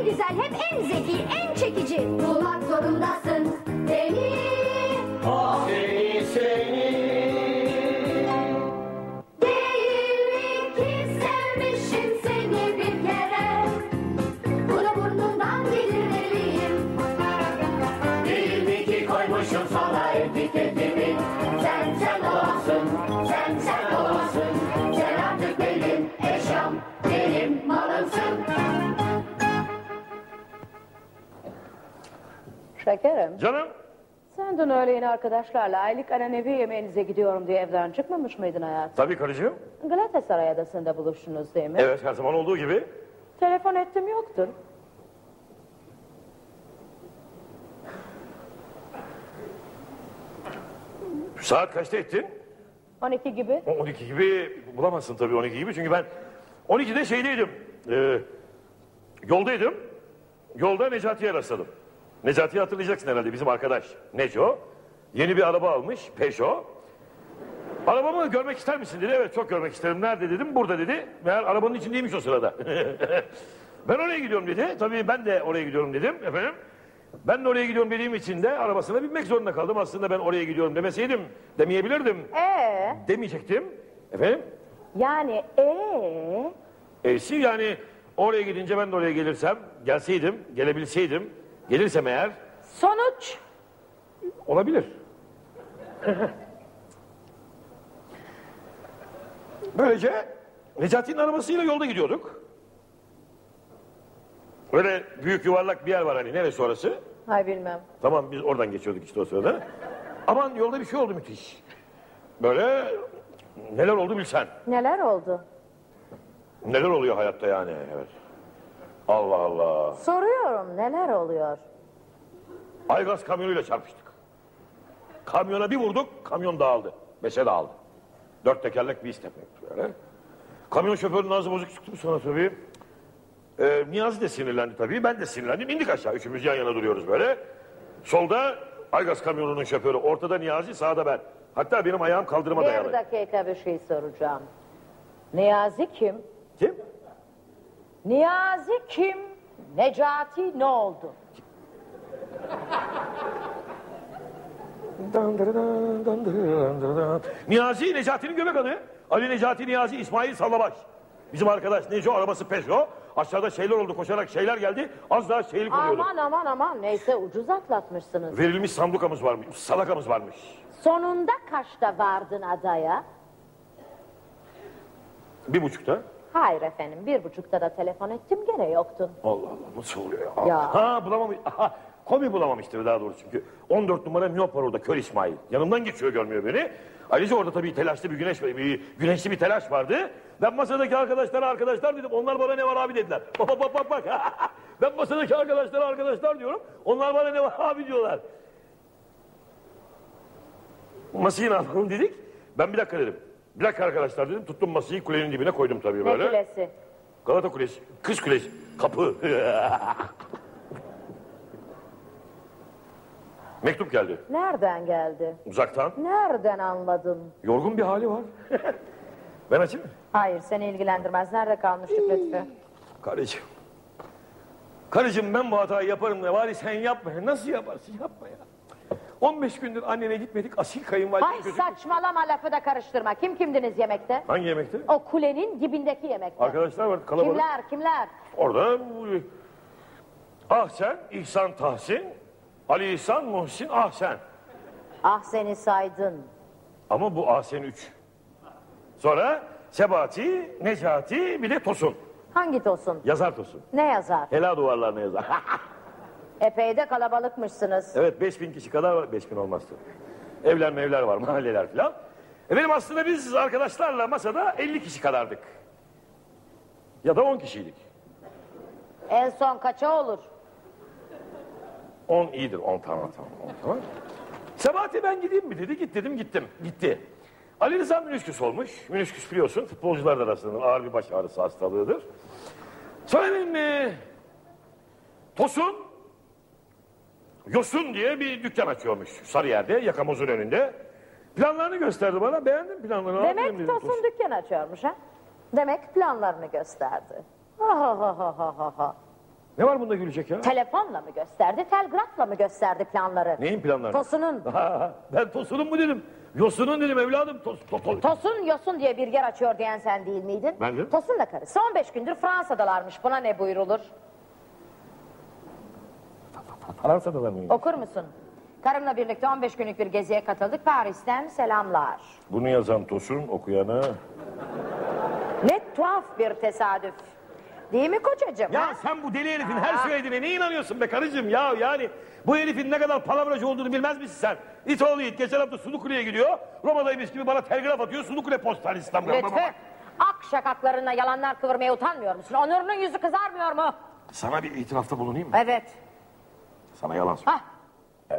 güzel hep en zeki en çekici. Bulmak zorundasın Şekerim, Canım sen dün öğleyin arkadaşlarla aylık ananevi yemeğinize gidiyorum diye evden çıkmamış mıydın hayatım? tabii karıcığım. Galatasaray Adası'nda buluştunuz değil mi? Evet her zaman olduğu gibi. Telefon ettim yoktur. Saat kaçta ettin? 12 gibi. O 12 gibi bulamazsın tabii 12 gibi çünkü ben 12'de şeydeydim. Ee, yoldaydım. Yolda Necati'ye rastladım. Necati'yi hatırlayacaksın herhalde bizim arkadaş. Neco. Yeni bir araba almış. Peugeot. Arabamı görmek ister misin dedi. Evet çok görmek isterim. Nerede dedim. Burada dedi. Meğer arabanın içindeymiş o sırada. ben oraya gidiyorum dedi. Tabii ben de oraya gidiyorum dedim. Efendim. Ben de oraya gidiyorum dediğim için de arabasına binmek zorunda kaldım. Aslında ben oraya gidiyorum demeseydim demeyebilirdim. Ee, Demeyecektim. Efendim. yani ee, E'si yani oraya gidince ben de oraya gelirsem, gelseydim, gelebilseydim, gelirsem eğer sonuç olabilir. Böylece Necati'nin arabasıyla yolda gidiyorduk. Böyle büyük yuvarlak bir yer var hani neresi orası? Hay bilmem. Tamam biz oradan geçiyorduk işte o sırada. Aman yolda bir şey oldu müthiş. Böyle neler oldu bilsen. Neler oldu? Neler oluyor hayatta yani evet. Allah Allah. Soruyorum neler oluyor? Aygaz kamyonuyla çarpıştık. Kamyona bir vurduk, kamyon dağıldı. Beşe dağıldı. Dört tekerlek bir istep böyle. Kamyon şoförünün ağzı bozuk çıktı sonra tabii. Ee, Niyazi de sinirlendi tabii. Ben de sinirlendim. İndik aşağı. Üçümüz yan yana duruyoruz böyle. Solda Aygaz kamyonunun şoförü. Ortada Niyazi, sağda ben. Hatta benim ayağım kaldırıma Bir dayalı. dakika bir şey soracağım. Niyazi kim? Kim? Niyazi kim? Necati ne oldu? Niyazi Necati'nin göbek adı. Ali Necati Niyazi İsmail Sallabaş. Bizim arkadaş Neco arabası Peugeot. Aşağıda şeyler oldu koşarak şeyler geldi. Az daha şeylik oluyordu. Aman aman aman neyse ucuz atlatmışsınız. Verilmiş sandukamız varmış, salakamız varmış. Sonunda kaçta vardın adaya? Bir buçukta. Hayır efendim bir buçukta da telefon ettim gene yoktun. Allah Allah nasıl oluyor ya? Ya. Ha bulamamış. Aha, komi bulamamıştır daha doğrusu çünkü. 14 numara miyop var orada Kör İsmail. Yanımdan geçiyor görmüyor beni. Ayrıca orada tabii telaşlı bir güneş bir güneşli bir telaş vardı. Ben masadaki arkadaşlara arkadaşlar dedim. Onlar bana ne var abi dediler. Bak bak bak bak. bak. ben masadaki arkadaşlara arkadaşlar diyorum. Onlar bana ne var abi diyorlar. Masayı ne yapalım dedik. Ben bir dakika dedim. Bir dakika arkadaşlar dedim. Tuttum masayı kulenin dibine koydum tabii Ne böyle. kulesi? Galata Kulesi, Kız Kulesi, kapı. Mektup geldi Nereden geldi? uzaktan. Nereden anladın? Yorgun bir hali var. ben açayım mı? Hayır seni ilgilendirmez. Nerede kalmıştık Lütfü? Karıcığım. Karıcığım ben bu hatayı yaparım da bari sen yapma. ya. Nasıl yaparsın yapma ya. 15 gündür annene gitmedik asil kayınvalide Ay saçmalama lafı da karıştırma. Kim kimdiniz yemekte? Hangi yemekte? O kulenin dibindeki yemekte. Arkadaşlar var kalabalık. Kimler kimler? Orada Ahsen, İhsan Tahsin, Ali İhsan, Muhsin Ahsen. Ah seni saydın. Ama bu Ahsen 3. Sonra Sebati, Necati bir de Tosun. Hangi tosun? Yazar Tosun. Ne yazar? Hela duvarlarına yazar. Epey de kalabalıkmışsınız. evet 5000 kişi kadar var. 5000 olmazdı. Evler mevler var, mahalleler filan. Efendim aslında biz arkadaşlarla masada 50 kişi kadardık. Ya da 10 kişiydik. En son kaça olur? 10 iyidir. 10 tamam tamam. 10 tamam. Sebati ben gideyim mi dedi. Git dedim gittim. Gitti. Ali Rıza münüsküs olmuş. Münüsküs biliyorsun futbolcular arasında ağır bir baş ağrısı hastalığıdır. Sonra benim e, Tosun Yosun diye bir dükkan açıyormuş Sarıyer'de yakamozun önünde. Planlarını gösterdi bana. Beğendim planlarını. Demek Tosun dükkan açıyormuş ha? Demek planlarını gösterdi. Ha ha ha ha ha ha ha. Ne var bunda gülecek ya? Telefonla mı gösterdi, telgrafla mı gösterdi planları? Neyin planları? Tosun'un. ben Tosun'un mu dedim? Yosun'un dedim evladım. Tos, to, to- Tosun Yosun diye bir yer açıyor diyen sen değil miydin? Bendim. Tosun'la karısı 15 gündür Fransa'dalarmış. Buna ne buyrulur? Fransa'da da mıyım? Okur musun? Karımla birlikte 15 günlük bir geziye katıldık. Paris'ten selamlar. Bunu yazan Tosun okuyana... Ne tuhaf bir tesadüf. Değil mi kocacığım? Ya ha? sen bu deli herifin her söylediğine ne inanıyorsun be karıcığım ya yani bu herifin ne kadar palavracı olduğunu bilmez misin sen? İt oğlu it geçen hafta Sulukule'ye gidiyor Roma'daymış gibi bana telgraf atıyor Sulukule postanesi tam Lütfü. Ak şakaklarına yalanlar kıvırmaya utanmıyor musun? Onurunun yüzü kızarmıyor mu? Sana bir itirafta bulunayım mı? Evet. Sana yalan söyleyeyim. Hah,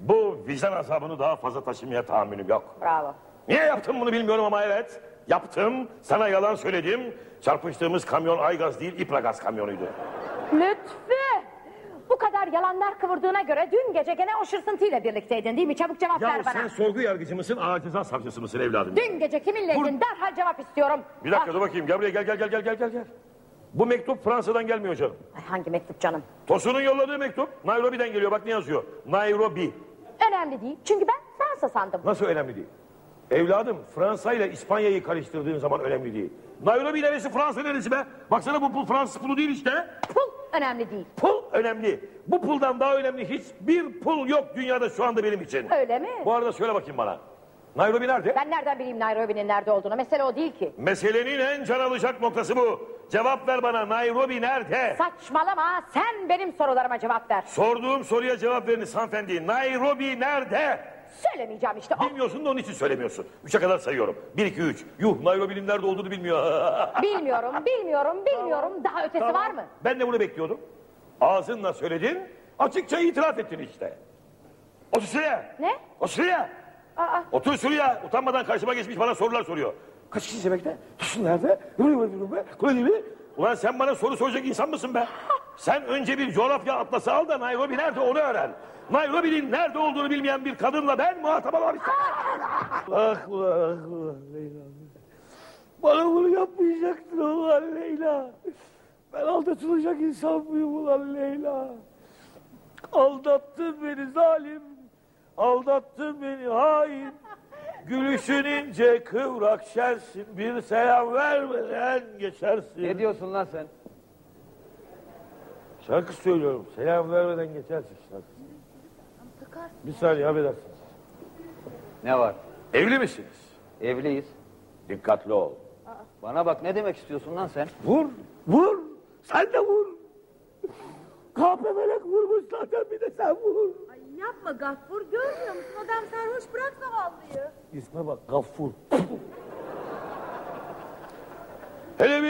Bu vicdan azabını daha fazla taşımaya tahammülüm yok. bravo. Niye yaptım bunu bilmiyorum ama evet. Yaptım, sana yalan söyledim. Çarpıştığımız kamyon Aygaz değil, İpragaz kamyonuydu. Lütfü. Bu kadar yalanlar kıvırdığına göre dün gece gene o şırsıntıyla birlikteydin değil mi? Çabuk cevap Ya ver bana. sen sorgu yargıcı mısın, ağır ceza savcısı mısın evladım? Dün gece kiminleydin? Derhal cevap istiyorum. Bir dakika Bak- dur bakayım. Gel buraya gel gel gel gel gel gel. Bu mektup Fransa'dan gelmiyor canım. Ay, Hangi mektup canım? Tosun'un yolladığı mektup Nairobi'den geliyor. Bak ne yazıyor. Nairobi. Önemli değil. Çünkü ben Fransa sandım. Nasıl önemli değil? Evladım Fransa ile İspanya'yı karıştırdığın zaman önemli değil. Nairobi neresi Fransa neresi be? Baksana bu pul Fransız pulu değil işte. Pul önemli değil. Pul önemli. Bu puldan daha önemli hiçbir pul yok dünyada şu anda benim için. Öyle mi? Bu arada söyle bakayım bana. Nairobi nerede? Ben nereden bileyim Nairobi'nin nerede olduğunu? Mesele o değil ki. Meselenin en can alacak noktası bu. Cevap ver bana Nairobi nerede? Saçmalama sen benim sorularıma cevap ver. Sorduğum soruya cevap veriniz hanımefendi. Nairobi nerede? Söylemeyeceğim işte. O- Bilmiyorsun da onun için söylemiyorsun. Üçe kadar sayıyorum. Bir, iki, üç. Yuh Nairobi'nin nerede olduğunu bilmiyor. Bilmiyorum, bilmiyorum, bilmiyorum. Daha ötesi var mı? Ben de bunu bekliyordum. Ağzınla söyledin, açıkça itiraf ettin işte. Otur şuraya. Ne? Otur şuraya. Aa, Otur şuraya. Utanmadan karşıma geçmiş bana sorular soruyor. Kaç kişi yemekte? Tosun nerede? Kule gibi. Ulan sen bana soru soracak insan mısın be? Sen önce bir coğrafya atlası al da Nairobi nerede onu öğren. Nairobi'nin nerede olduğunu bilmeyen bir kadınla ben muhatap olamayacağım. Ah ulan ah ulan Leyla. Bana bunu yapmayacaktın ulan Leyla. Ben aldatılacak insan mıyım ulan Leyla? Aldattın beni zalim. Aldattın beni hain. Gülüşün ince kıvrak şersin. Bir selam vermeden geçersin. Ne diyorsun lan sen? Şarkı söylüyorum. Selam vermeden geçersin şarkı. Bir saniye affedersiniz. Ne var? Evli misiniz? Evliyiz. Dikkatli ol. Bana bak ne demek istiyorsun lan sen? Vur, vur. Sen de vur. Kahpe melek vurmuş zaten bir de sen vur. Yapma Gaffur görmüyor musun? Adam sarhoş bırak zavallıyı. İsme bak Gaffur. Hele bir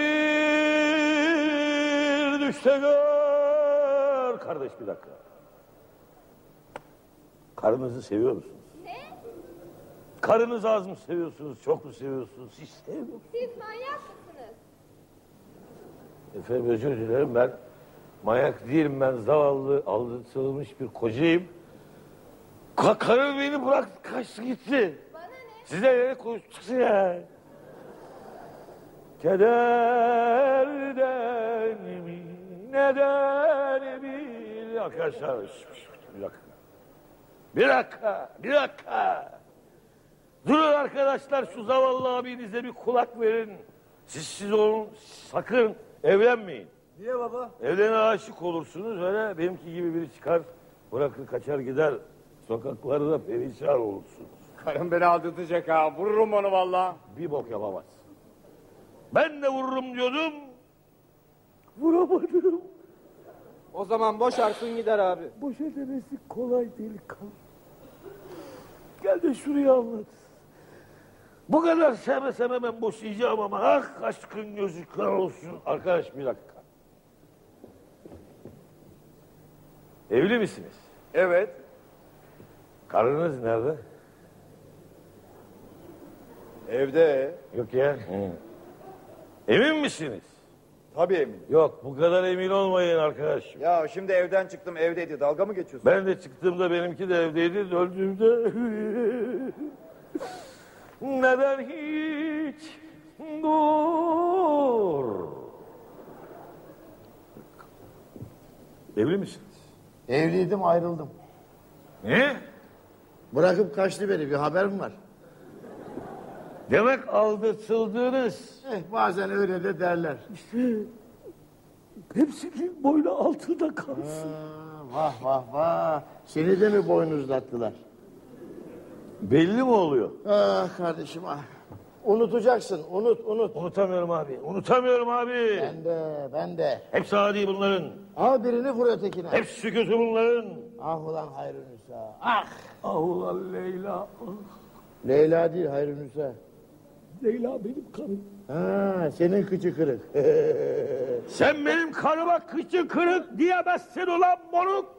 düşte gör. Kardeş bir dakika. Karınızı seviyor musunuz? Ne? Karınızı az mı seviyorsunuz, çok mu seviyorsunuz? Hiç sevmiyor musunuz? Siz manyak mısınız? Efendim özür dilerim ben manyak değilim ben zavallı aldatılmış bir kocayım. Ka karım beni bıraktı kaçtı gitti. Bana ne? Size ne konuştuk ya? Kederden mi neden bil arkadaşlar bir dakika. Bir dakika, bir dakika. Durun arkadaşlar şu zavallı abinize bir kulak verin. Siz siz olun sakın evlenmeyin. Niye baba? Evlene aşık olursunuz öyle benimki gibi biri çıkar bırakır kaçar gider sokaklarda perişan olursunuz. Karım beni aldatacak ha. Vururum onu valla. Bir bok yapamaz. Ben de vururum diyordum. Vuramadım. O zaman boşarsın gider abi. Boş edemesi kolay değil kal. Gel de şurayı anlat. Bu kadar sevmesem hemen boşayacağım ama ah aşkın gözü kör olsun. Arkadaş bir dakika. Evli misiniz? Evet. Karınız nerede? Evde. Yok ya. Emin misiniz? Tabii eminim. Yok bu kadar emin olmayın arkadaşım. Ya şimdi evden çıktım evdeydi. Dalga mı geçiyorsun? Ben de çıktığımda benimki de evdeydi. Döndüğümde neden hiç dur. Evli misiniz? Evliydim ayrıldım. Ne? Bırakıp kaçtı beni bir haberim var. Demek aldatıldınız. Eh, bazen öyle de derler. Hepsinin boynu altında kalsın. Aa, vah vah vah. Seni de mi boynuzlattılar? Belli mi oluyor? Ah kardeşim ah. Unutacaksın unut unut. Unutamıyorum abi. Unutamıyorum abi. Ben de ben de. Hepsi adi bunların. Al birini vur ötekine. Hepsi kötü bunların. Ah ulan Hayrunisa. Ah. Ah ulan Leyla. Leyla değil Hayrunisa. Leyla benim karım. Ha, senin kıçı kırık. Sen benim karıma kıçı kırık diyemezsin ulan moruk.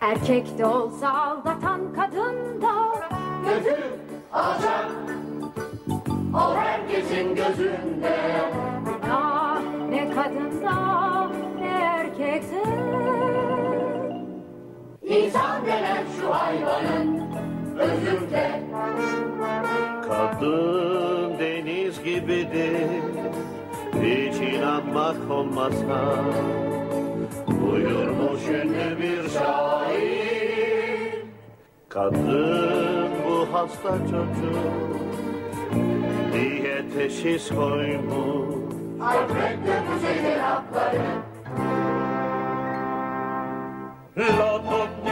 Erkek de olsa aldatan kadın da Gözü alacak O herkesin gözünde günah ne kadında ne İnsan denen şu hayvanın özünde. Kadın deniz gibidir. Hiç inanmak olmazsa Buyurmuş ünlü bir şair. Kadın bu hasta çocuk Diye teşhis koymuş. Albette düzelir hakları Lord,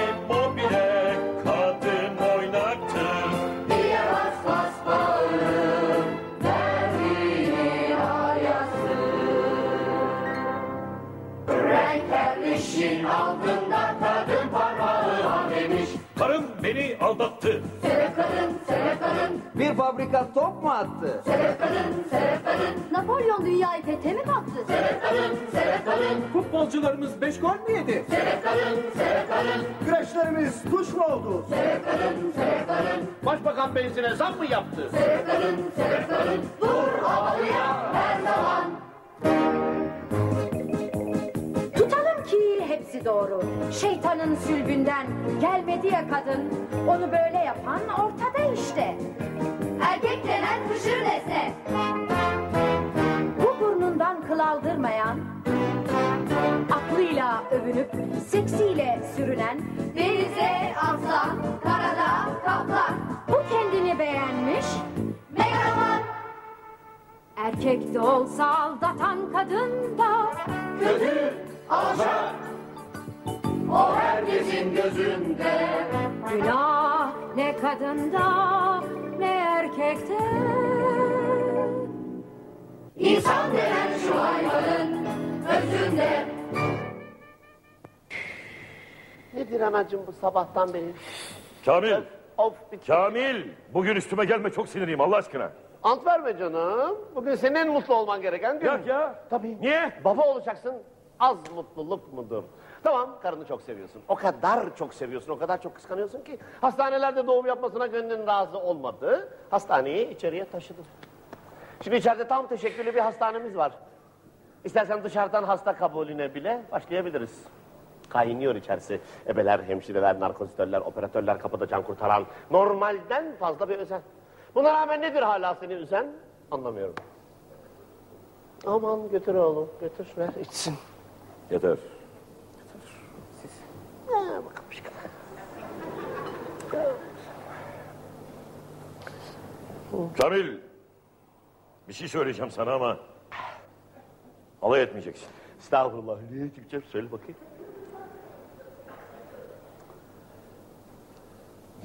Bir fabrika top mu attı? sebep kadın, sebep kadın Napolyon dünyayı fethe mi baktı? Sebep kadın, sebep kadın, Futbolcularımız 5 gol mü yedi? sebep kadın, sebep kadın Güreşlerimiz tuş mu oldu? Sebep kadın, sebep kadın, Başbakan benzine zam mı yaptı? sebep kadın, sebep kadın Dur havalıya her zaman Tutalım ki hepsi doğru. Şeytanın sülbünden gelmedi ya kadın. Onu böyle yapan ortada işte. Erkek denen hışır nesne Bu burnundan kıl aldırmayan, aklıyla övünüp seksiyle sürünen, Denize aslan, karada kaplan. Bu kendini beğenmiş, Megaloman, erkek de olsa aldatan kadın da kötü, alçak O herkesin gözünde günah ne kadında ne erkekte. İnsan denen şu hayvanın özünde Nedir anacığım bu sabahtan beri? Kamil, Of Kamil. Bugün üstüme gelme çok sinirliyim Allah aşkına. Ant verme canım. Bugün senin en mutlu olman gereken gün. Yok ya. Tabii. Niye? Baba olacaksın. Az mutluluk mudur? Tamam karını çok seviyorsun. O kadar çok seviyorsun, o kadar çok kıskanıyorsun ki hastanelerde doğum yapmasına gönlün razı olmadı. Hastaneyi içeriye taşıdın. Şimdi içeride tam teşekküllü bir hastanemiz var. İstersen dışarıdan hasta kabulüne bile başlayabiliriz. Kaynıyor içerisi. Ebeler, hemşireler, narkozitörler, operatörler, kapıda can kurtaran. Normalden fazla bir özen. Buna rağmen nedir hala seni üzen? Anlamıyorum. Aman götür oğlum, götür ver içsin. Yeter. Ha, bakalım şu kadar. Kamil. Bir şey söyleyeceğim sana ama alay etmeyeceksin. Estağfurullah. Niye çıkacağım? Söyle bakayım.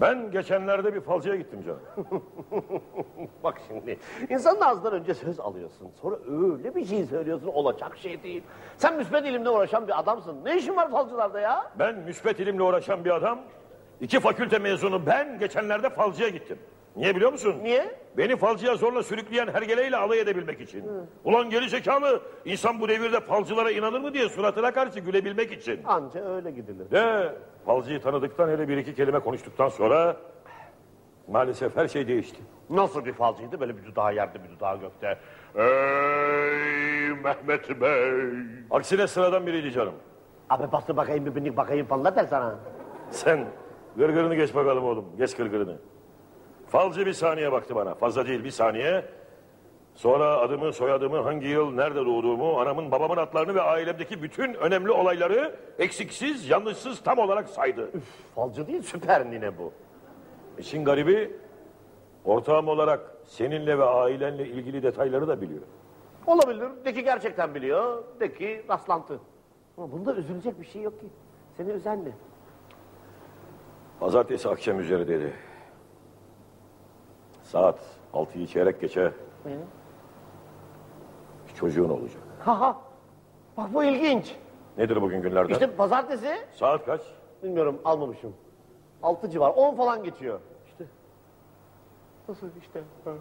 Ben geçenlerde bir falcıya gittim canım. Bak şimdi, insanın ağzından önce söz alıyorsun. Sonra öyle bir şey söylüyorsun, olacak şey değil. Sen müsbet ilimle uğraşan bir adamsın. Ne işin var falcılarda ya? Ben müsbet ilimle uğraşan bir adam, iki fakülte mezunu ben geçenlerde falcıya gittim. Niye biliyor musun? Niye? Beni falcıya zorla sürükleyen hergeleyle alay edebilmek için. Ulan geri zekalı, insan bu devirde falcılara inanır mı diye suratına karşı gülebilmek için. Anca öyle gidilir. De falcıyı tanıdıktan hele bir iki kelime konuştuktan sonra maalesef her şey değişti. Nasıl bir falcıydı? Böyle bir dudağı yerde, bir dudağı gökte. Ey Mehmet Bey! Aksine sıradan biriydi canım. Abi bastır bakayım bir binlik bakayım falan der sana? Sen gırgırını geç bakalım oğlum. Geç gırgırını. Falcı bir saniye baktı bana. Fazla değil bir saniye. Sonra adımı, soyadımı, hangi yıl, nerede doğduğumu, anamın, babamın adlarını ve ailemdeki bütün önemli olayları eksiksiz, yanlışsız tam olarak saydı. Falcı değil, süper nine bu. İşin garibi, ortağım olarak seninle ve ailenle ilgili detayları da biliyor. Olabilir. De ki gerçekten biliyor. De ki rastlantı. Ama bunda üzülecek bir şey yok ki. Seni üzen ne? Pazartesi akşam üzeri dedi. Saat altıyı çeyrek geçe bir çocuğun olacak. Ha ha. Bak bu ilginç. Nedir bugün günlerden? İşte pazartesi. Saat kaç? Bilmiyorum almamışım. Altı civar. On falan geçiyor. İşte. Nasıl işte. ha.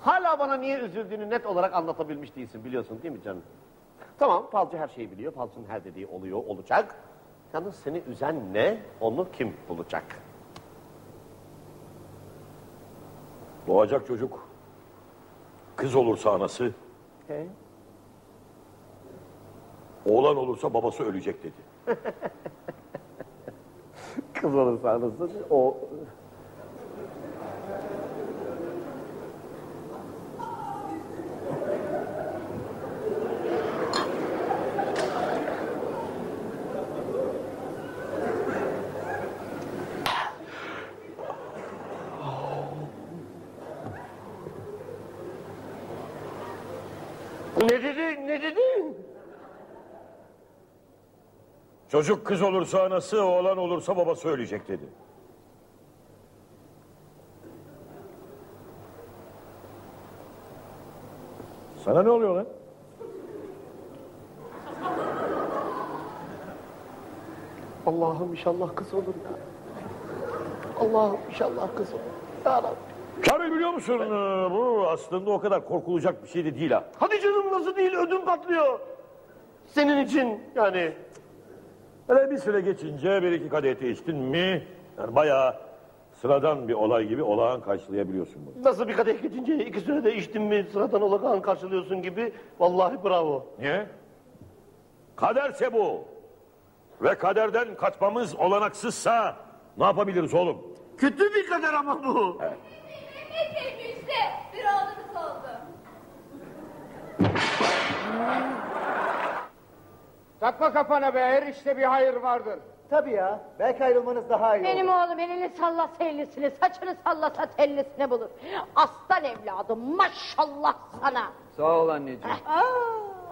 Hala bana niye üzüldüğünü net olarak anlatabilmiş değilsin biliyorsun değil mi canım? Tamam falcı her şeyi biliyor. Falcının her dediği oluyor, olacak. Yalnız seni üzen ne? Onu kim bulacak? Doğacak çocuk. Kız olursa anası, He? oğlan olursa babası ölecek dedi. Kız olursa anasını o... Ne dedin, ne dedin? Çocuk kız olursa anası, oğlan olursa babası söyleyecek dedi. Sana ne oluyor lan? Allah'ım inşallah kız olur ya. Allah'ım inşallah kız olur. Ya Rabbi. Biliyor musun ee, bu aslında o kadar korkulacak bir şey de değil ha. Hadi canım nasıl değil ödüm patlıyor. Senin için yani. Böyle bir süre geçince bir iki kadeh içtin mi yani bayağı sıradan bir olay gibi olağan karşılayabiliyorsun bunu. Nasıl bir kadeh geçince iki sürede içtin mi sıradan olağan karşılıyorsun gibi. Vallahi bravo. Niye? Kaderse bu. Ve kaderden kaçmamız olanaksızsa ne yapabiliriz oğlum? Kötü bir kader ama bu. işte bir oldu. Takma kafana be her işte bir hayır vardır. Tabii ya. Belki ayrılmanız daha iyi Benim oğlum elini sallasa ellisini, saçını sallasa tellisini bulur. Aslan evladım maşallah sana. Sağ ol anneciğim. Aa,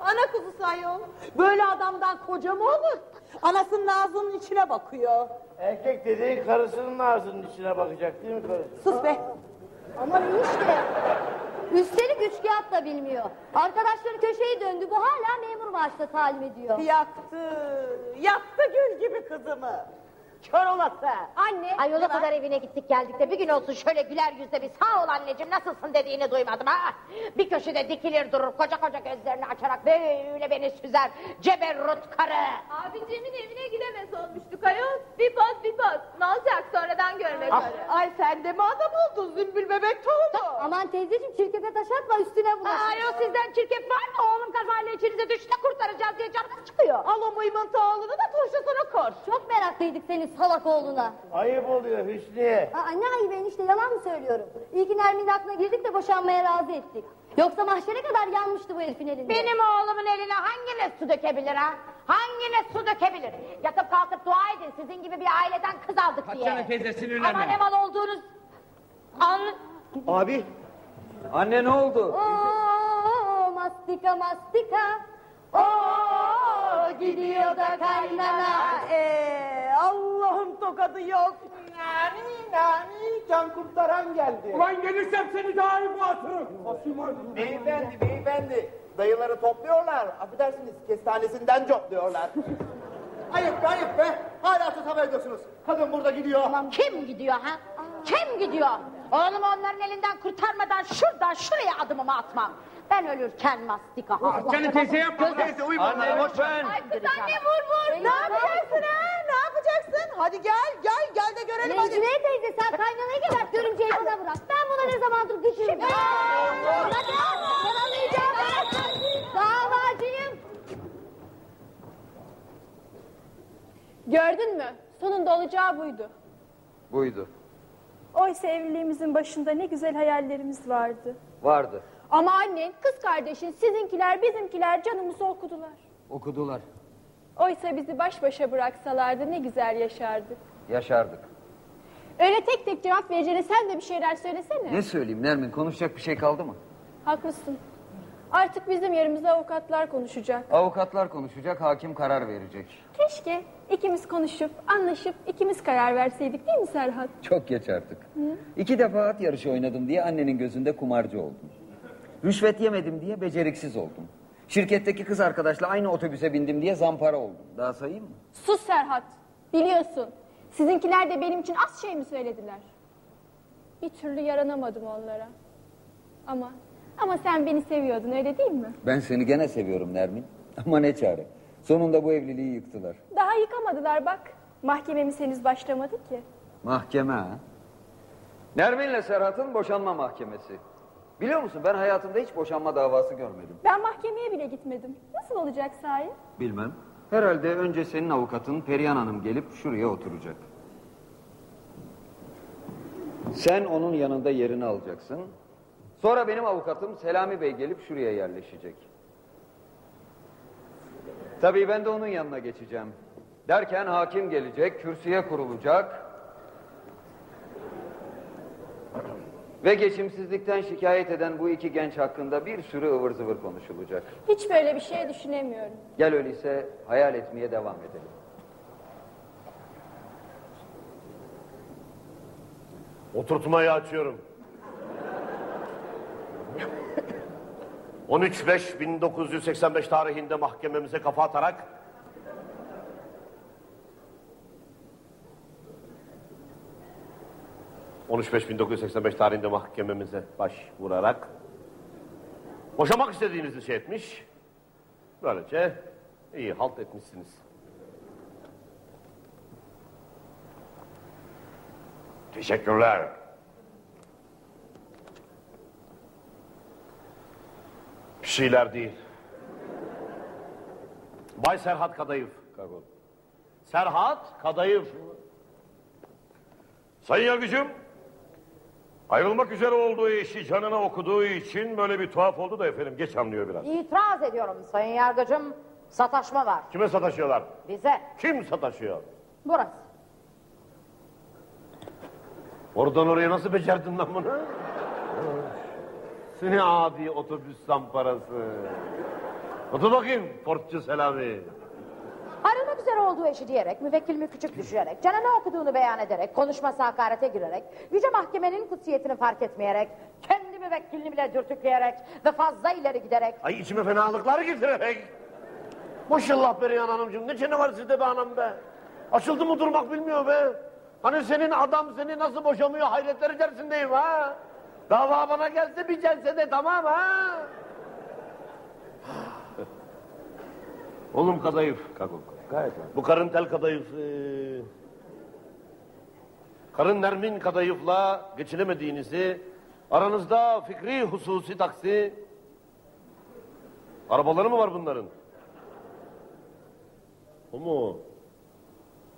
ana kuzusu ayol. Böyle adamdan koca mı olur? Anasının ağzının içine bakıyor. Erkek dediğin karısının ağzının içine bakacak değil mi karı? Sus be. Aman işte. Üstelik üç kağıt da bilmiyor. Arkadaşları köşeyi döndü bu hala memur maaşla talim ediyor. Yaktı, yaktı gül gibi kızımı. Kör olası. Anne. Ay yola kadar evine gittik geldik de bir gün olsun şöyle güler yüzle bir sağ ol anneciğim nasılsın dediğini duymadım ha. Bir köşede dikilir durur koca koca gözlerini açarak böyle beni süzer ceberrut karı. Abicimin evine gidemez olmuştuk ayol. Bir poz bir poz. Ne olacak sonradan görmek Ah, üzere. ay sen de mi adam oldun zümbül bebek tohumu? Aman teyzeciğim şirkete taş atma üstüne bulaş. Ay o sizden çirkef var mı? Oğlum kazayla içinize düştü kurtaracağız diye canınız çıkıyor. Al o mıymıntı oğlunu da turşusunu kor. Çok meraklıydık senin salak oğluna. Ayıp oluyor Hüsniye. Aa, ne ayıp enişte yalan mı söylüyorum? İyi ki Nermin'in aklına girdik de boşanmaya razı ettik. Yoksa mahşere kadar yanmıştı bu herifin elinde. Benim oğlumun eline hanginiz su dökebilir ha? Hanginiz su dökebilir? Yatıp kalkıp dua edin sizin gibi bir aileden kız aldık diye. Kaçana teyze sinirlenme. Ama ne mal olduğunuz... Anlı... Abi. Anne ne oldu? Oo mastika mastika. Oo gidiyor da kaynana. Ee, Allah'ım tokadı yok. Nani nani can kurtaran geldi. Ulan gelirsem seni daha iyi boğazırım. Beyefendi beyefendi. Dayıları topluyorlar. Affedersiniz kestanesinden copluyorlar. ayıp be ayıp be. Hala tutam ediyorsunuz. Kadın burada gidiyor. Kim gidiyor ha? Kim gidiyor? Oğlumu onların elinden kurtarmadan şuradan şuraya adımımı atmam. Ben ölürken mastika. Allah Canım teyze yapma. Teyze uyma. Anne lütfen. Ay kız anne vur vur. Ne yapacaksın ha? Ne yapacaksın? Hadi gel gel gel de görelim hadi. Necmiye teyze sen kaynanayı gebert görümceyi bana bırak. Ben buna ne zamandır düşürüm. Yaralayacağım ben. Davacıyım. Gördün mü? Sonunda olacağı buydu. Buydu. Oysa evliliğimizin başında ne güzel hayallerimiz vardı. Vardı. Ama annen, kız kardeşin, sizinkiler, bizimkiler canımızı okudular. Okudular. Oysa bizi baş başa bıraksalardı ne güzel yaşardık. Yaşardık. Öyle tek tek cevap vereceğine sen de bir şeyler söylesene. Ne söyleyeyim Nermin konuşacak bir şey kaldı mı? Haklısın. Artık bizim yerimize avukatlar konuşacak. Avukatlar konuşacak, hakim karar verecek. Keşke ikimiz konuşup, anlaşıp ikimiz karar verseydik değil mi Serhat? Çok geç artık. İki defa at yarışı oynadım diye annenin gözünde kumarcı oldum. Rüşvet yemedim diye beceriksiz oldum. Şirketteki kız arkadaşla aynı otobüse bindim diye zampara oldum. Daha sayayım mı? Sus Serhat. Biliyorsun. Sizinkiler de benim için az şey mi söylediler? Bir türlü yaranamadım onlara. Ama ama sen beni seviyordun öyle değil mi? Ben seni gene seviyorum Nermin. Ama ne çare. Sonunda bu evliliği yıktılar. Daha yıkamadılar bak. Mahkememiz henüz başlamadı ki. Mahkeme ha? Nermin'le Serhat'ın boşanma mahkemesi. Biliyor musun ben hayatımda hiç boşanma davası görmedim. Ben mahkemeye bile gitmedim. Nasıl olacak sahi? Bilmem. Herhalde önce senin avukatın Perihan Hanım gelip şuraya oturacak. Sen onun yanında yerini alacaksın. Sonra benim avukatım Selami Bey gelip şuraya yerleşecek. Tabii ben de onun yanına geçeceğim. Derken hakim gelecek, kürsüye kurulacak. Ve geçimsizlikten şikayet eden bu iki genç hakkında bir sürü ıvır zıvır konuşulacak. Hiç böyle bir şey düşünemiyorum. Gel öyleyse hayal etmeye devam edelim. Oturtmayı açıyorum. 13.5.1985 tarihinde mahkememize kafa atarak ...13.5.1985 tarihinde mahkememize baş vurarak... ...boşamak istediğinizi şey etmiş... ...böylece iyi halt etmişsiniz. Teşekkürler. Bir şeyler değil. Bay Serhat Kadayıf. Serhat Kadayıf. Sayın Yargıcım, ayrılmak üzere olduğu eşi canına okuduğu için böyle bir tuhaf oldu da efendim geç anlıyor biraz. İtiraz ediyorum Sayın Yargıcım. Sataşma var. Kime sataşıyorlar? Bize. Kim sataşıyor? Burası. Oradan oraya nasıl becerdin lan bunu? Seni adi otobüs zamparası. Otur bakayım Portçu Selami. Ayrılmak üzere olduğu eşi diyerek, müvekkilimi küçük düşürerek, canına okuduğunu beyan ederek, konuşması hakarete girerek, yüce mahkemenin kutsiyetini fark etmeyerek, kendi müvekkilini bile dürtükleyerek ve fazla ileri giderek, Ay içime fenalıklar getirerek. Maşallah Perihan Hanımcığım ne çene var sizde be anam be. Açıldı mı durmak bilmiyor be. Hani senin adam seni nasıl boşamıyor hayretler içerisindeyim ha. Dava bana gelse bir celsede tamam ha. Oğlum kadayıf. Gayet Bu karın tel kadayıf. karın Nermin kadayıfla geçinemediğinizi, aranızda fikri hususi taksi, arabaları mı var bunların? O mu?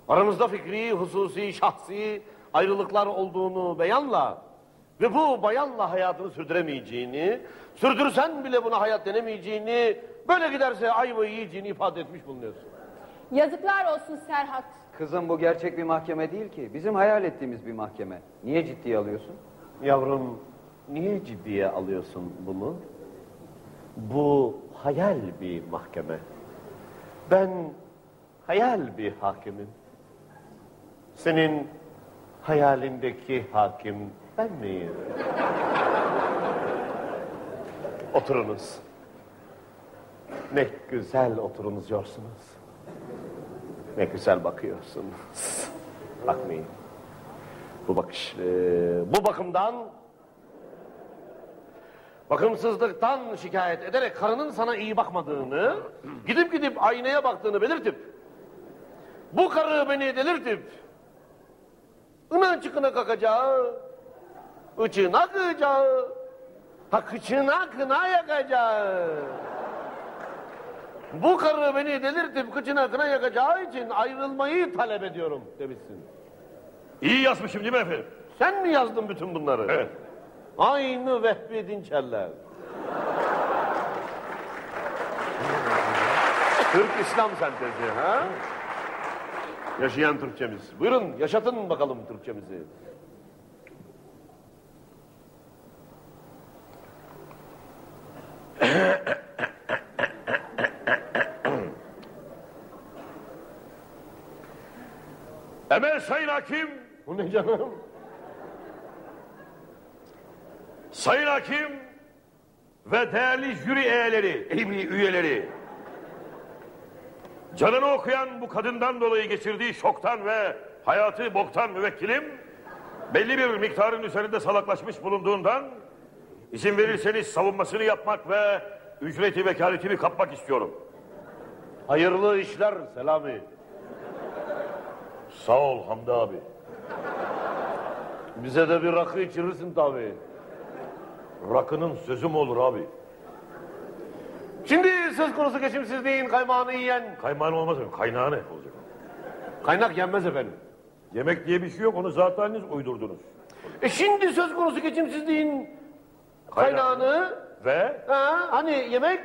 Aranızda fikri, hususi, şahsi ayrılıklar olduğunu beyanla ve bu bayanla hayatını sürdüremeyeceğini, sürdürsen bile buna hayat denemeyeceğini, böyle giderse ayva yiyeceğini ifade etmiş bulunuyorsun. Yazıklar olsun Serhat. Kızım bu gerçek bir mahkeme değil ki. Bizim hayal ettiğimiz bir mahkeme. Niye ciddiye alıyorsun? Yavrum, niye ciddiye alıyorsun bunu? Bu hayal bir mahkeme. Ben hayal bir hakimim. Senin hayalindeki hakim ben miyim? Oturunuz. Ne güzel oturunuyorsunuz. Ne güzel bakıyorsunuz. Bakmayın. Bu bakış, e, bu bakımdan bakımsızlıktan şikayet ederek karının sana iyi bakmadığını, gidip gidip aynaya baktığını belirtip, bu karı beni delirtip, ına çıkına kakacağı, ıçına kıyacağı, ha kıçına kına yakacağı. Bu karı beni delirtip kıçına kına yakacağı için ayrılmayı talep ediyorum demişsin. İyi yazmışım değil mi efendim? Sen mi yazdın bütün bunları? Evet. Aynı Vehbi Dinçerler. Türk İslam sentezi ha? Yaşayan Türkçemiz. Buyurun yaşatın bakalım Türkçemizi. Emel Sayın Hakim, Bu ne canım? Sayın Hakim ve değerli jüri üyeleri, eğimli üyeleri. Canını okuyan bu kadından dolayı geçirdiği şoktan ve hayatı boktan müvekkilim belli bir miktarın üzerinde salaklaşmış bulunduğundan izin verirseniz savunmasını yapmak ve ücreti vekaletimi kapmak istiyorum. Hayırlı işler Selami. Sağ ol Hamdi abi. Bize de bir rakı içirirsin tabii. Rakının sözü mü olur abi? Şimdi söz konusu geçimsizliğin kaymağını yiyen... Kaymağın olmaz efendim. Kaynağı ne olacak? Kaynak yenmez efendim. Yemek diye bir şey yok. Onu zaten haliniz uydurdunuz. E şimdi söz konusu geçimsizliğin kaynağını... Ve? Ha, hani yemek?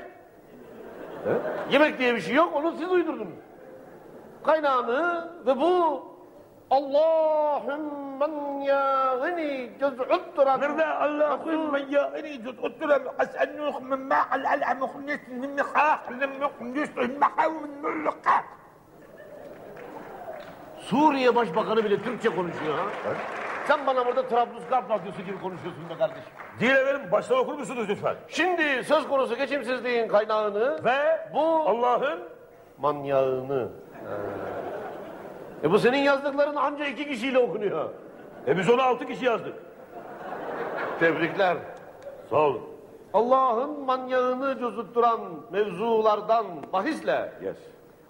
Yemek diye bir şey yok, onu siz uydurdunuz. Kaynağını ve bu Allahümmen ya gani cüz'utturan. Nerede Allahümmen ya gani cüz'utturan. As'ennuh min ma'al al'a muhnis min mikhah lim muhnis min mahav min mullukah. Suriye Başbakanı bile Türkçe konuşuyor ha. Sen bana burada Trablusgarp radyosu gibi konuşuyorsun be kardeşim. Değil efendim. Baştan okur musunuz lütfen? Şimdi söz konusu geçimsizliğin kaynağını Ve bu Allah'ın manyağını. E bu senin yazdıkların ancak iki kişiyle okunuyor. E biz onu altı kişi yazdık. Tebrikler. Sağ olun. Allah'ın manyağını cozutturan mevzulardan bahisle, Yes.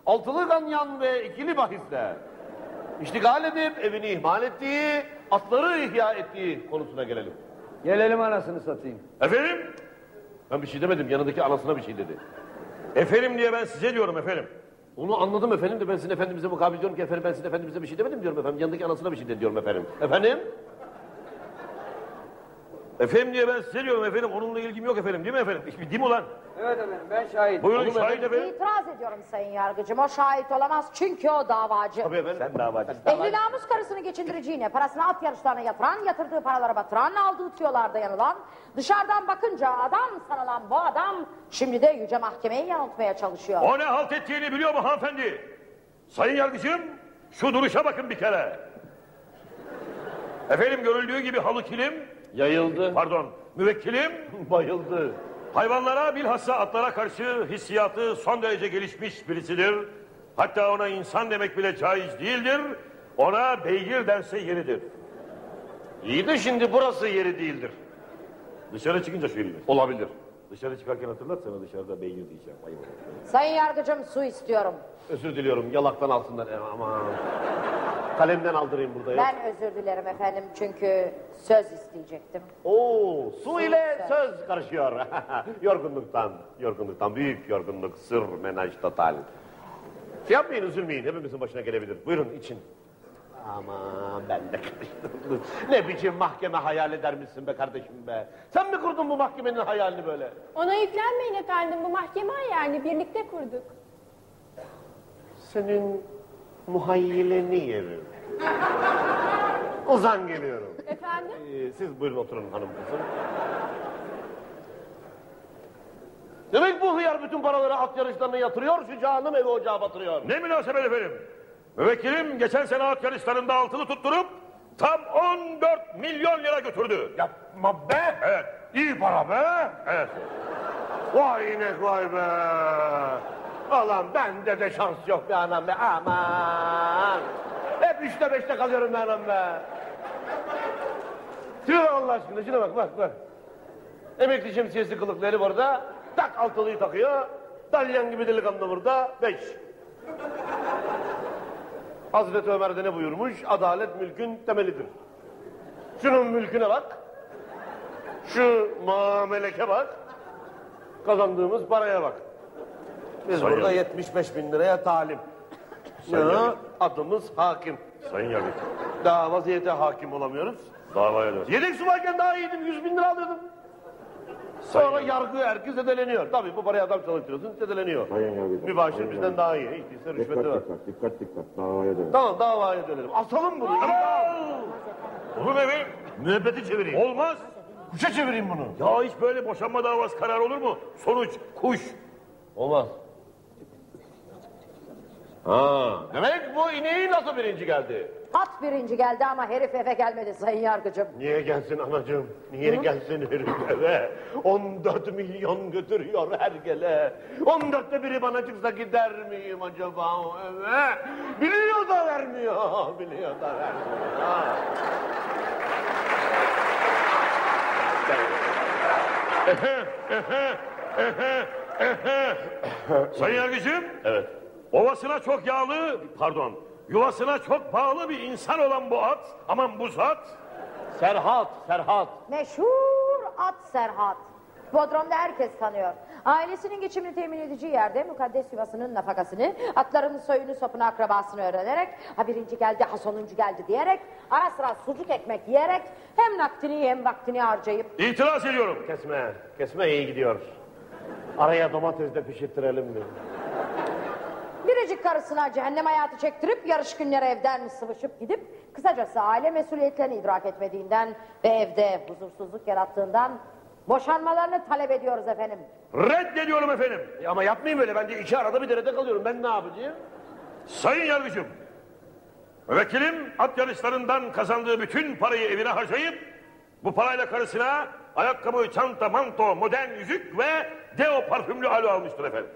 altılı ganyan ve ikili bahisle, iştigal edip evini ihmal ettiği, atları ihya ettiği konusuna gelelim. Gelelim anasını satayım. Efendim? Ben bir şey demedim, yanındaki anasına bir şey dedi. Efendim diye ben size diyorum efendim. Onu anladım efendim de ben sizin efendimize mukabil diyorum ki efendim ben sizin efendimize bir şey demedim diyorum efendim. Yanındaki anasına bir şey dedi diyorum efendim. Efendim? Efendim diye ben size diyorum efendim. Onunla ilgim yok efendim değil mi efendim? Değil mi ulan? Evet efendim ben şahit. Buyurun Oğlum şahit efendim. İtiraz ediyorum sayın yargıcım. O şahit olamaz çünkü o davacı. Tabii efendim. Sen davacısın. Ehli namus karısını geçindiriciğine, parasını at yarışlarına yatıran, yatırdığı paralara batıran, aldığı tüyolarda yanılan, dışarıdan bakınca adam sanılan bu adam, şimdi de yüce mahkemeyi yanıltmaya çalışıyor. O ne halt ettiğini biliyor mu hanımefendi? Sayın yargıcım şu duruşa bakın bir kere. Efendim görüldüğü gibi halı kilim, Yayıldı, pardon müvekkilim bayıldı. hayvanlara bilhassa atlara karşı hissiyatı son derece gelişmiş birisidir. Hatta ona insan demek bile caiz değildir. Ona beygir dense yeridir. İyi de şimdi burası yeri değildir. Dışarı çıkınca söyleyeyim. Olabilir. Dışarı çıkarken hatırlat sana dışarıda beygir diyeceğim. Ayıp olur. Sayın yargıcım su istiyorum. Özür diliyorum, yalaktan alsınlar. E, Aman. Kalemden aldırayım burada. ya. Ben özür dilerim efendim çünkü söz isteyecektim. Oo, su ile söz karışıyor. yorgunluktan, yorgunluktan, büyük yorgunluk, sır, menaj total. Şey yapmayın, üzülmeyin. Hepimizin başına gelebilir. Buyurun için. Aman ben de karıştırdım. Ne biçim mahkeme hayal eder misin be kardeşim be? Sen mi kurdun bu mahkemenin hayalini böyle? Ona yüklenmeyin efendim bu mahkeme yani birlikte kurduk. Senin muhayyileni yerim. Ozan geliyorum. Efendim? Ee, siz buyurun oturun hanım kızım. Demek bu hıyar bütün paraları at yarışlarına yatırıyor, şu canım evi ocağa batırıyor. Ne münasebet efendim? Müvekkilim geçen sene at yarışlarında altılı tutturup tam 14 milyon lira götürdü. Yapma be! Evet. İyi para be! Evet. Vay inek vay be! Ulan bende de şans yok be anam be aman! Hep üçte beşte kalıyorum be anam be! Tüh Allah aşkına şuna bak bak bak! Emekli şemsiyesi kılıkları burada, tak altılıyı takıyor, dalyan gibi delikanlı burada, beş. Hazreti Ömer de ne buyurmuş? Adalet mülkün temelidir. Şunun mülküne bak, şu muameleke bak, kazandığımız paraya bak. Biz Sayın burada Yargıç. 75 bin liraya talim. Sayın Yargıç. adımız hakim. Sayın Yargıç. Daha vaziyete hakim olamıyoruz. Davaya dön. Yedek subayken daha iyiydim, 100 bin lira alıyordum. Sayın Sonra Yargıç. yargı herkes zedeleniyor. Tabii bu parayı adam çalıştırıyorsun, zedeleniyor. Sayın Yargıç. Mübaşir Sayın bizden Yargıç. daha iyi. Hiç değilse rüşveti var. dikkat, dikkat, dikkat. Davaya dön. Tamam davaya dönelim. Asalım bunu. Olur mu efendim? Müebbeti çevireyim. Olmaz. Kuşa çevireyim bunu. Ya hiç böyle boşanma davası karar olur mu? Sonuç kuş. Olmaz. Ha, demek bu ineği nasıl birinci geldi? At birinci geldi ama herif eve gelmedi sayın yargıcım. Niye gelsin anacığım? Niye gelsin herif eve? 14 milyon götürüyor her gele. 14'te biri bana çıksa gider miyim acaba o eve? Biliyor da vermiyor. Biliyor da vermiyor. Sayın Yargıcım. Evet. Ovasına çok yağlı, pardon, yuvasına çok bağlı bir insan olan bu at, aman bu zat, Serhat, Serhat. Meşhur at Serhat. Bodrum'da herkes tanıyor. Ailesinin geçimini temin edeceği yerde mukaddes yuvasının nafakasını, atlarının soyunu sopunu akrabasını öğrenerek, ha birinci geldi ha sonuncu geldi diyerek, ara sıra sucuk ekmek yiyerek hem nakdini hem vaktini harcayıp İtiraz ediyorum. Kesme, kesme iyi gidiyor. Araya domates de pişirttirelim mi? Biricik karısına cehennem hayatı çektirip yarış günleri evden sıvışıp gidip kısacası aile mesuliyetlerini idrak etmediğinden ve evde huzursuzluk yarattığından boşanmalarını talep ediyoruz efendim. Reddediyorum efendim. E ama yapmayayım öyle. Ben de iki arada bir derede kalıyorum. Ben ne yapacağım? Sayın yargıcım. Müvekkilim at yarışlarından kazandığı bütün parayı evine harcayıp bu parayla karısına ayakkabı, çanta, manto, modern yüzük ve deo parfümlü alo almıştır efendim.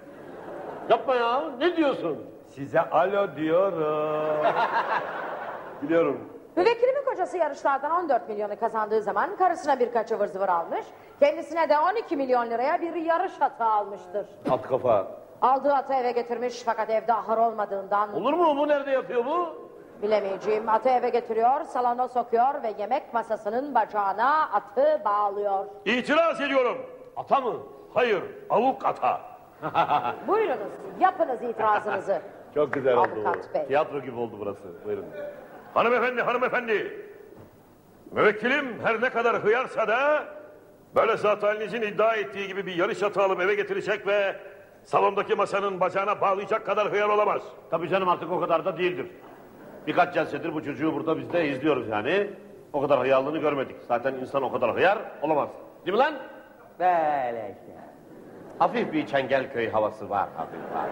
Yapma ya. Ne diyorsun? Size alo diyorum. Biliyorum. Müvekkilimin kocası yarışlardan 14 milyonu kazandığı zaman karısına birkaç ıvır zıvır almış, kendisine de 12 milyon liraya bir yarış atı almıştır. At kafa. Aldığı atı eve getirmiş fakat evde ahır olmadığından Olur mu? Bu nerede yapıyor bu? bilemeyeceğim atı eve getiriyor, salona sokuyor ve yemek masasının bacağına atı bağlıyor. İtiraz ediyorum. Ata mı? Hayır, avuk ata. Buyurunuz, yapınız itirazınızı. Çok güzel oldu. Avukat bey. Tiyatro gibi oldu burası. Buyurun. Hanımefendi, hanımefendi. Müvekkilim her ne kadar hıyarsa da böyle zat halinizin iddia ettiği gibi bir yarış atı alıp eve getirecek ve salondaki masanın bacağına bağlayacak kadar hıyar olamaz. Tabii canım artık o kadar da değildir. Birkaç celsedir bu çocuğu burada biz de izliyoruz yani. O kadar hıyarlığını görmedik. Zaten insan o kadar hıyar olamaz. Değil mi lan? Böyle işte. Hafif bir Çengelköy havası var, hafif var.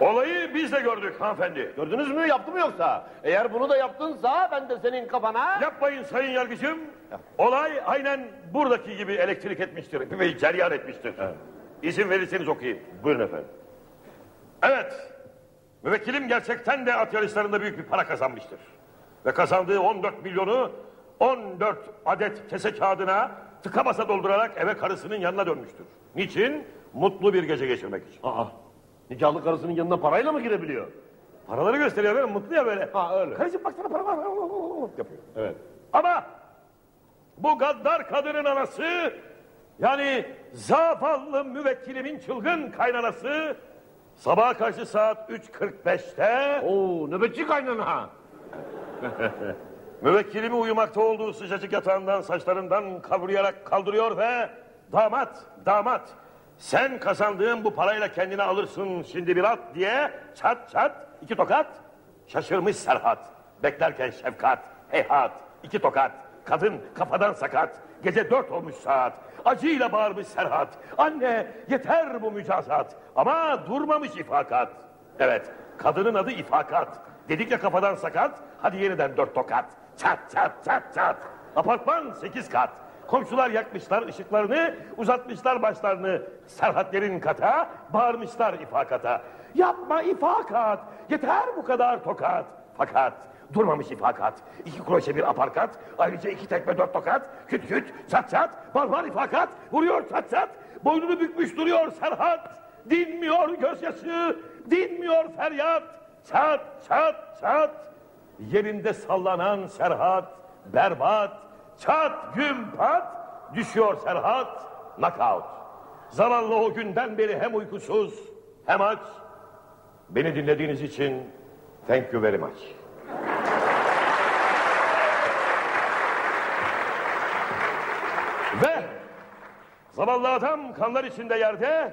Olayı biz de gördük hanımefendi. Gördünüz mü, yaptı mı yoksa? Eğer bunu da yaptınsa ben de senin kafana... Yapmayın sayın yargıcım. Olay aynen buradaki gibi elektrik etmiştir ve ceryan etmiştir. İzin verirseniz okuyayım. Buyurun efendim. Evet. Müvekkilim gerçekten de at yarışlarında büyük bir para kazanmıştır. Ve kazandığı 14 milyonu 14 adet kese kağıdına tıka basa doldurarak eve karısının yanına dönmüştür. Niçin? Mutlu bir gece geçirmek için. Aa, nikahlı karısının yanına parayla mı girebiliyor? Paraları gösteriyor böyle mutlu ya böyle. Ha öyle. Karıcığım baksana para var. Yapıyor. Evet. Ama bu gaddar kadının anası yani zavallı müvekkilimin çılgın kaynanası sabaha karşı saat 3.45'te Oo, nöbetçi kaynana. müvekkilimi uyumakta olduğu sıcacık yatağından saçlarından kavrayarak kaldırıyor ve damat damat sen kazandığın bu parayla kendine alırsın şimdi bir at diye çat çat iki tokat. Şaşırmış Serhat. Beklerken şefkat heyhat iki tokat. Kadın kafadan sakat. Gece dört olmuş saat. Acıyla bağırmış Serhat. Anne yeter bu mücazat. Ama durmamış ifakat. Evet kadının adı ifakat. Dedik ya kafadan sakat hadi yeniden dört tokat. Çat çat çat çat. Apartman sekiz kat Komşular yakmışlar ışıklarını, uzatmışlar başlarını Serhatlerin kata, bağırmışlar ifakata. Yapma ifakat, yeter bu kadar tokat. Fakat durmamış ifakat. İki kroşe bir aparkat, ayrıca iki tekme dört tokat. Küt küt, çat çat, barbar ifakat, vuruyor çat çat. Boynunu bükmüş duruyor Serhat. Dinmiyor gözyaşı, dinmiyor feryat. Çat çat çat. Yerinde sallanan Serhat, berbat, çat güm pat, düşüyor Serhat, knockout. Zavallı o günden beri hem uykusuz hem aç. Beni dinlediğiniz için thank you very much. Ve zavallı adam kanlar içinde yerde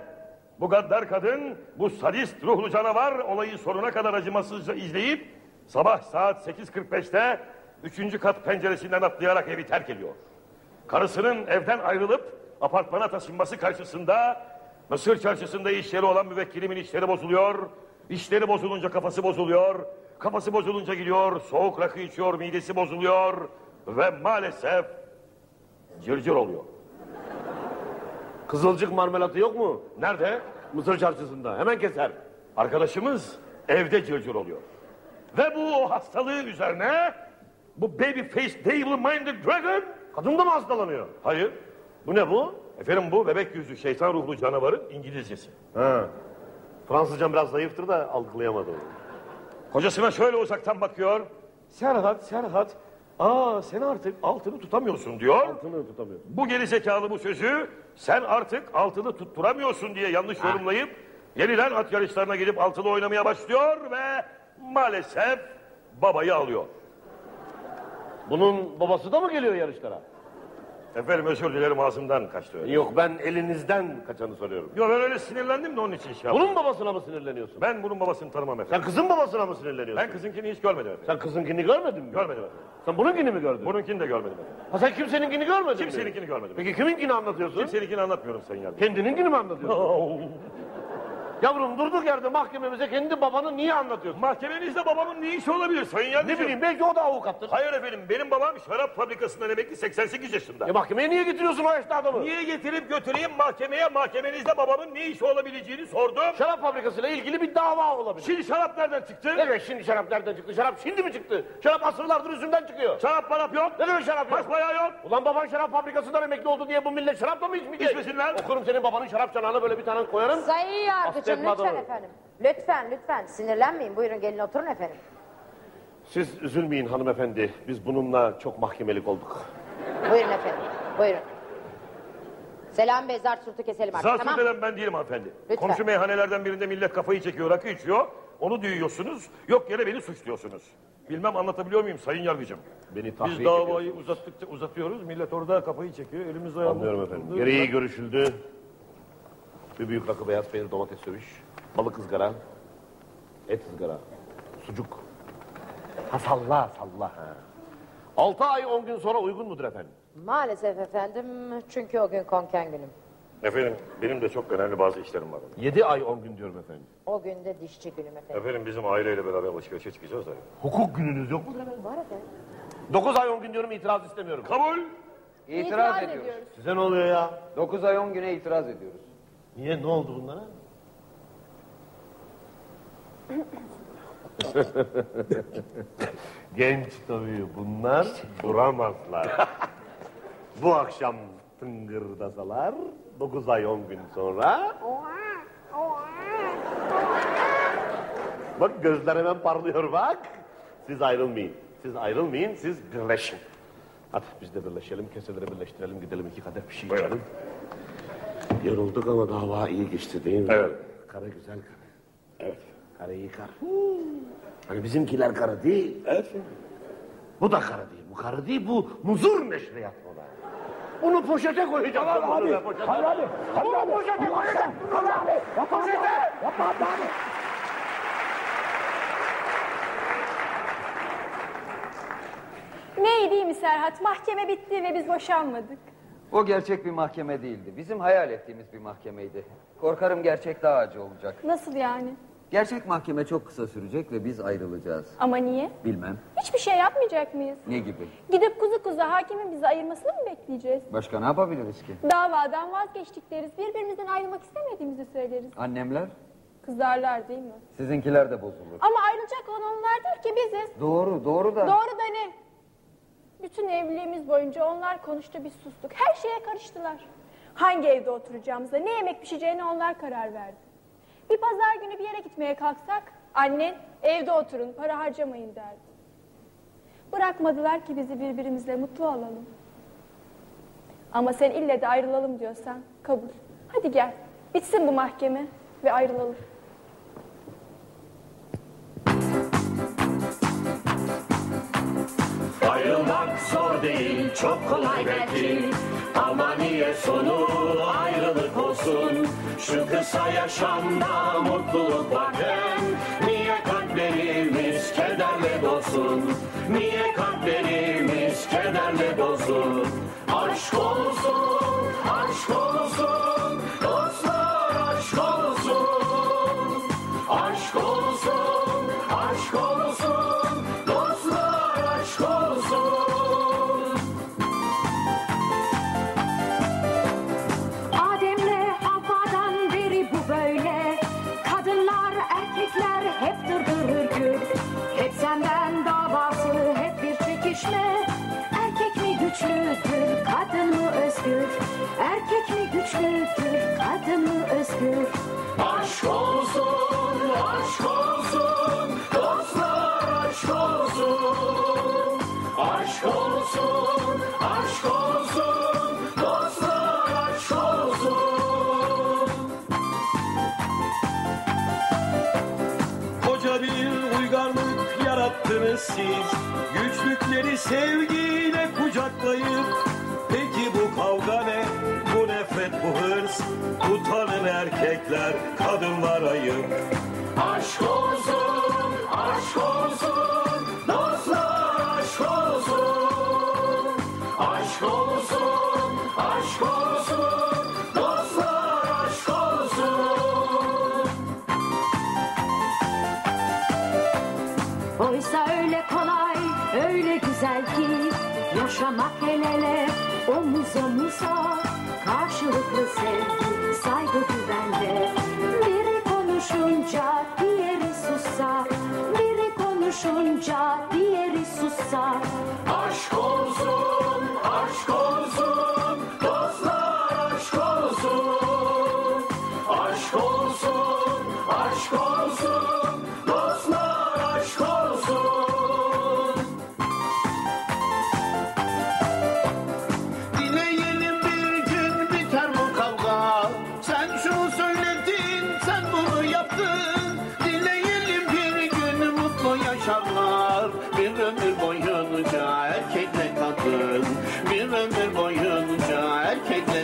bu gaddar kadın, bu sadist ruhlu canavar olayı sonuna kadar acımasızca izleyip sabah saat 8.45'te üçüncü kat penceresinden atlayarak evi terk ediyor. Karısının evden ayrılıp apartmana taşınması karşısında Mısır çarşısında işleri olan müvekkilimin işleri bozuluyor. İşleri bozulunca kafası bozuluyor. Kafası bozulunca gidiyor, soğuk rakı içiyor, midesi bozuluyor. Ve maalesef cırcır oluyor. Kızılcık marmelatı yok mu? Nerede? Mısır çarşısında. Hemen keser. Arkadaşımız evde cırcır oluyor. Ve bu o hastalığı üzerine bu baby face devil minded dragon Kadın da mı hastalanıyor? hayır Bu ne bu? efendim bu bebek yüzlü şeytan ruhlu canavarın İngilizcesi. Ha. Fransızcam biraz zayıftır da algılayamadım. Kocasına şöyle uzaktan bakıyor. Serhat, Serhat. Aa sen artık altını tutamıyorsun diyor. Altını tutamıyorum. Bu geri zekalı bu sözü sen artık altını tutturamıyorsun diye yanlış yorumlayıp yeniden at yarışlarına gidip altılı oynamaya başlıyor ve maalesef babayı alıyor. Bunun babası da mı geliyor yarışlara? Efendim özür dilerim ağzımdan kaçtı öyle. Yok ben elinizden kaçanı soruyorum. Yok ben öyle sinirlendim de onun için şey yaptım. Bunun babasına mı sinirleniyorsun? Ben bunun babasını tanımam efendim. Sen kızın babasına mı sinirleniyorsun? Ben kızınkini hiç görmedim efendim. Sen kızınkini görmedin mi? Görmedim efendim. Sen bununkini mi gördün? Bununkini de görmedim efendim. Ha sen kimseninkini görmedin mi? Kimseninkini görmedim. Peki kiminkini anlatıyorsun? Kimseninkini anlatmıyorum sayın yargıç. Kendininkini mi anlatıyorsun? Yavrum durduk yerde mahkememize kendi babanı niye anlatıyorsun? Mahkemenizde babamın ne işi olabilir sayın yargıcım? Ne bileyim belki o da avukattır. Hayır efendim benim babam şarap fabrikasından emekli 88 yaşında. E mahkemeye niye getiriyorsun o yaşta adamı? Niye getirip götüreyim mahkemeye mahkemenizde babamın ne işi olabileceğini sordum. Şarap fabrikasıyla ilgili bir dava olabilir. Şimdi şarap nereden çıktı? Evet şimdi şarap nereden çıktı? Şarap şimdi mi çıktı? Şarap asırlardır üzümden çıkıyor. Şarap marap yok. Ne demek şarap yok? Basbayağı yok. Ulan baban şarap fabrikasından emekli oldu diye bu millet şarapla mı içmeyecek? İçmesinler. Okurum senin babanın şarap çanağına böyle bir tane koyarım. Sayın yargıcım Affetme lütfen adamı. efendim. Lütfen lütfen sinirlenmeyin. Buyurun gelin oturun efendim. Siz üzülmeyin hanımefendi. Biz bununla çok mahkemelik olduk. Buyurun efendim. Buyurun. Selam Bey zar surtu keselim artık Zar tamam ben değilim hanımefendi. Lütfen. Komşu meyhanelerden birinde millet kafayı çekiyor, rakı içiyor. Onu düğüyorsunuz. Yok yere beni suçluyorsunuz. Bilmem anlatabiliyor muyum sayın yargıcım? Beni tahrik Biz davayı uzattıkça uzatıyoruz. Millet orada kafayı çekiyor. Elimiz ayağımız. Anlıyorum efendim. Gereği görüşüldü. Bir büyük rakı beyaz peynir domates sövüş. Balık ızgara. Et ızgara. Sucuk. Ha salla salla ha. Altı ay on gün sonra uygun mudur efendim? Maalesef efendim çünkü o gün konken günüm. Efendim benim de çok önemli bazı işlerim var. Yedi ay on gün diyorum efendim. O gün de dişçi günüm efendim. Efendim bizim aileyle beraber alışverişe çıkacağız da. Hukuk gününüz yok mudur efendim? Var efendim. Dokuz ay on gün diyorum itiraz istemiyorum. Kabul. İtiraz, ediyoruz. Size ne oluyor ya? 9 ay 10 güne itiraz ediyoruz. Niye ne oldu bunlara? Genç tabii bunlar duramazlar. Bu akşam tıngırdasalar dokuz ay on gün sonra Bak gözler hemen parlıyor bak. Siz ayrılmayın. Siz ayrılmayın, siz birleşin. Hadi biz de birleşelim, keseleri birleştirelim, gidelim iki kadeh bir şey içelim. Yorulduk ama dava iyi geçti değil mi? Evet. Kara güzel kara. Evet. Kara iyi kara. Hani bizimkiler kara değil. Evet. Bu da kara değil. Bu kara değil. Bu muzur neşriyat ona. Bunu poşete koyacağım. Tamam abi. Hayır abi. Hayır abi. Poşete koyacağım. Tamam abi. Yapma poşete. Yapma abi. Ne değil mi Serhat? Mahkeme bitti ve biz boşanmadık. O gerçek bir mahkeme değildi. Bizim hayal ettiğimiz bir mahkemeydi. Korkarım gerçek daha acı olacak. Nasıl yani? Gerçek mahkeme çok kısa sürecek ve biz ayrılacağız. Ama niye? Bilmem. Hiçbir şey yapmayacak mıyız? Ne gibi? Gidip kuzu kuzu hakimin bizi ayırmasını mı bekleyeceğiz? Başka ne yapabiliriz ki? Davadan vazgeçtik deriz. Birbirimizden ayrılmak istemediğimizi söyleriz. Annemler? Kızarlar değil mi? Sizinkiler de bozulur. Ama ayrılacak olan onlar değil ki biziz. Doğru, doğru da. Doğru da ne? Bütün evliliğimiz boyunca onlar konuştu biz sustuk. Her şeye karıştılar. Hangi evde oturacağımıza, ne yemek pişeceğine onlar karar verdi. Bir pazar günü bir yere gitmeye kalksak annen evde oturun para harcamayın derdi. Bırakmadılar ki bizi birbirimizle mutlu olalım. Ama sen ille de ayrılalım diyorsan kabul. Hadi gel bitsin bu mahkeme ve ayrılalım. Ayrılmak zor değil, çok kolay belki. Ama niye sonu ayrılık olsun? Şu kısa yaşamda mutluluk varken Niye kalplerimiz kederle dolsun? Niye kalplerimiz kederle Aşk olsun, aşk olsun, dostlar aşk olsun. Aşk olsun, aşk olsun, dostlar aşk olsun. Oysa öyle kolay, öyle güzel ki yaşamak el ele, omuz omuza, karşılıklı sevgi, saygı güvende. Konuşunca diğeri sussa. Aşk olsun, aşk olsun, dostlar aşk olsun. Aşk olsun, aşk olsun,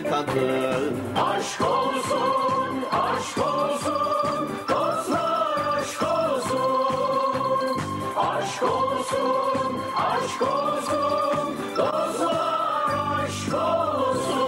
kadın. Aşk olsun, aşk olsun Kızlar aşk olsun. Aşk olsun, aşk olsun Kızlar aşk olsun.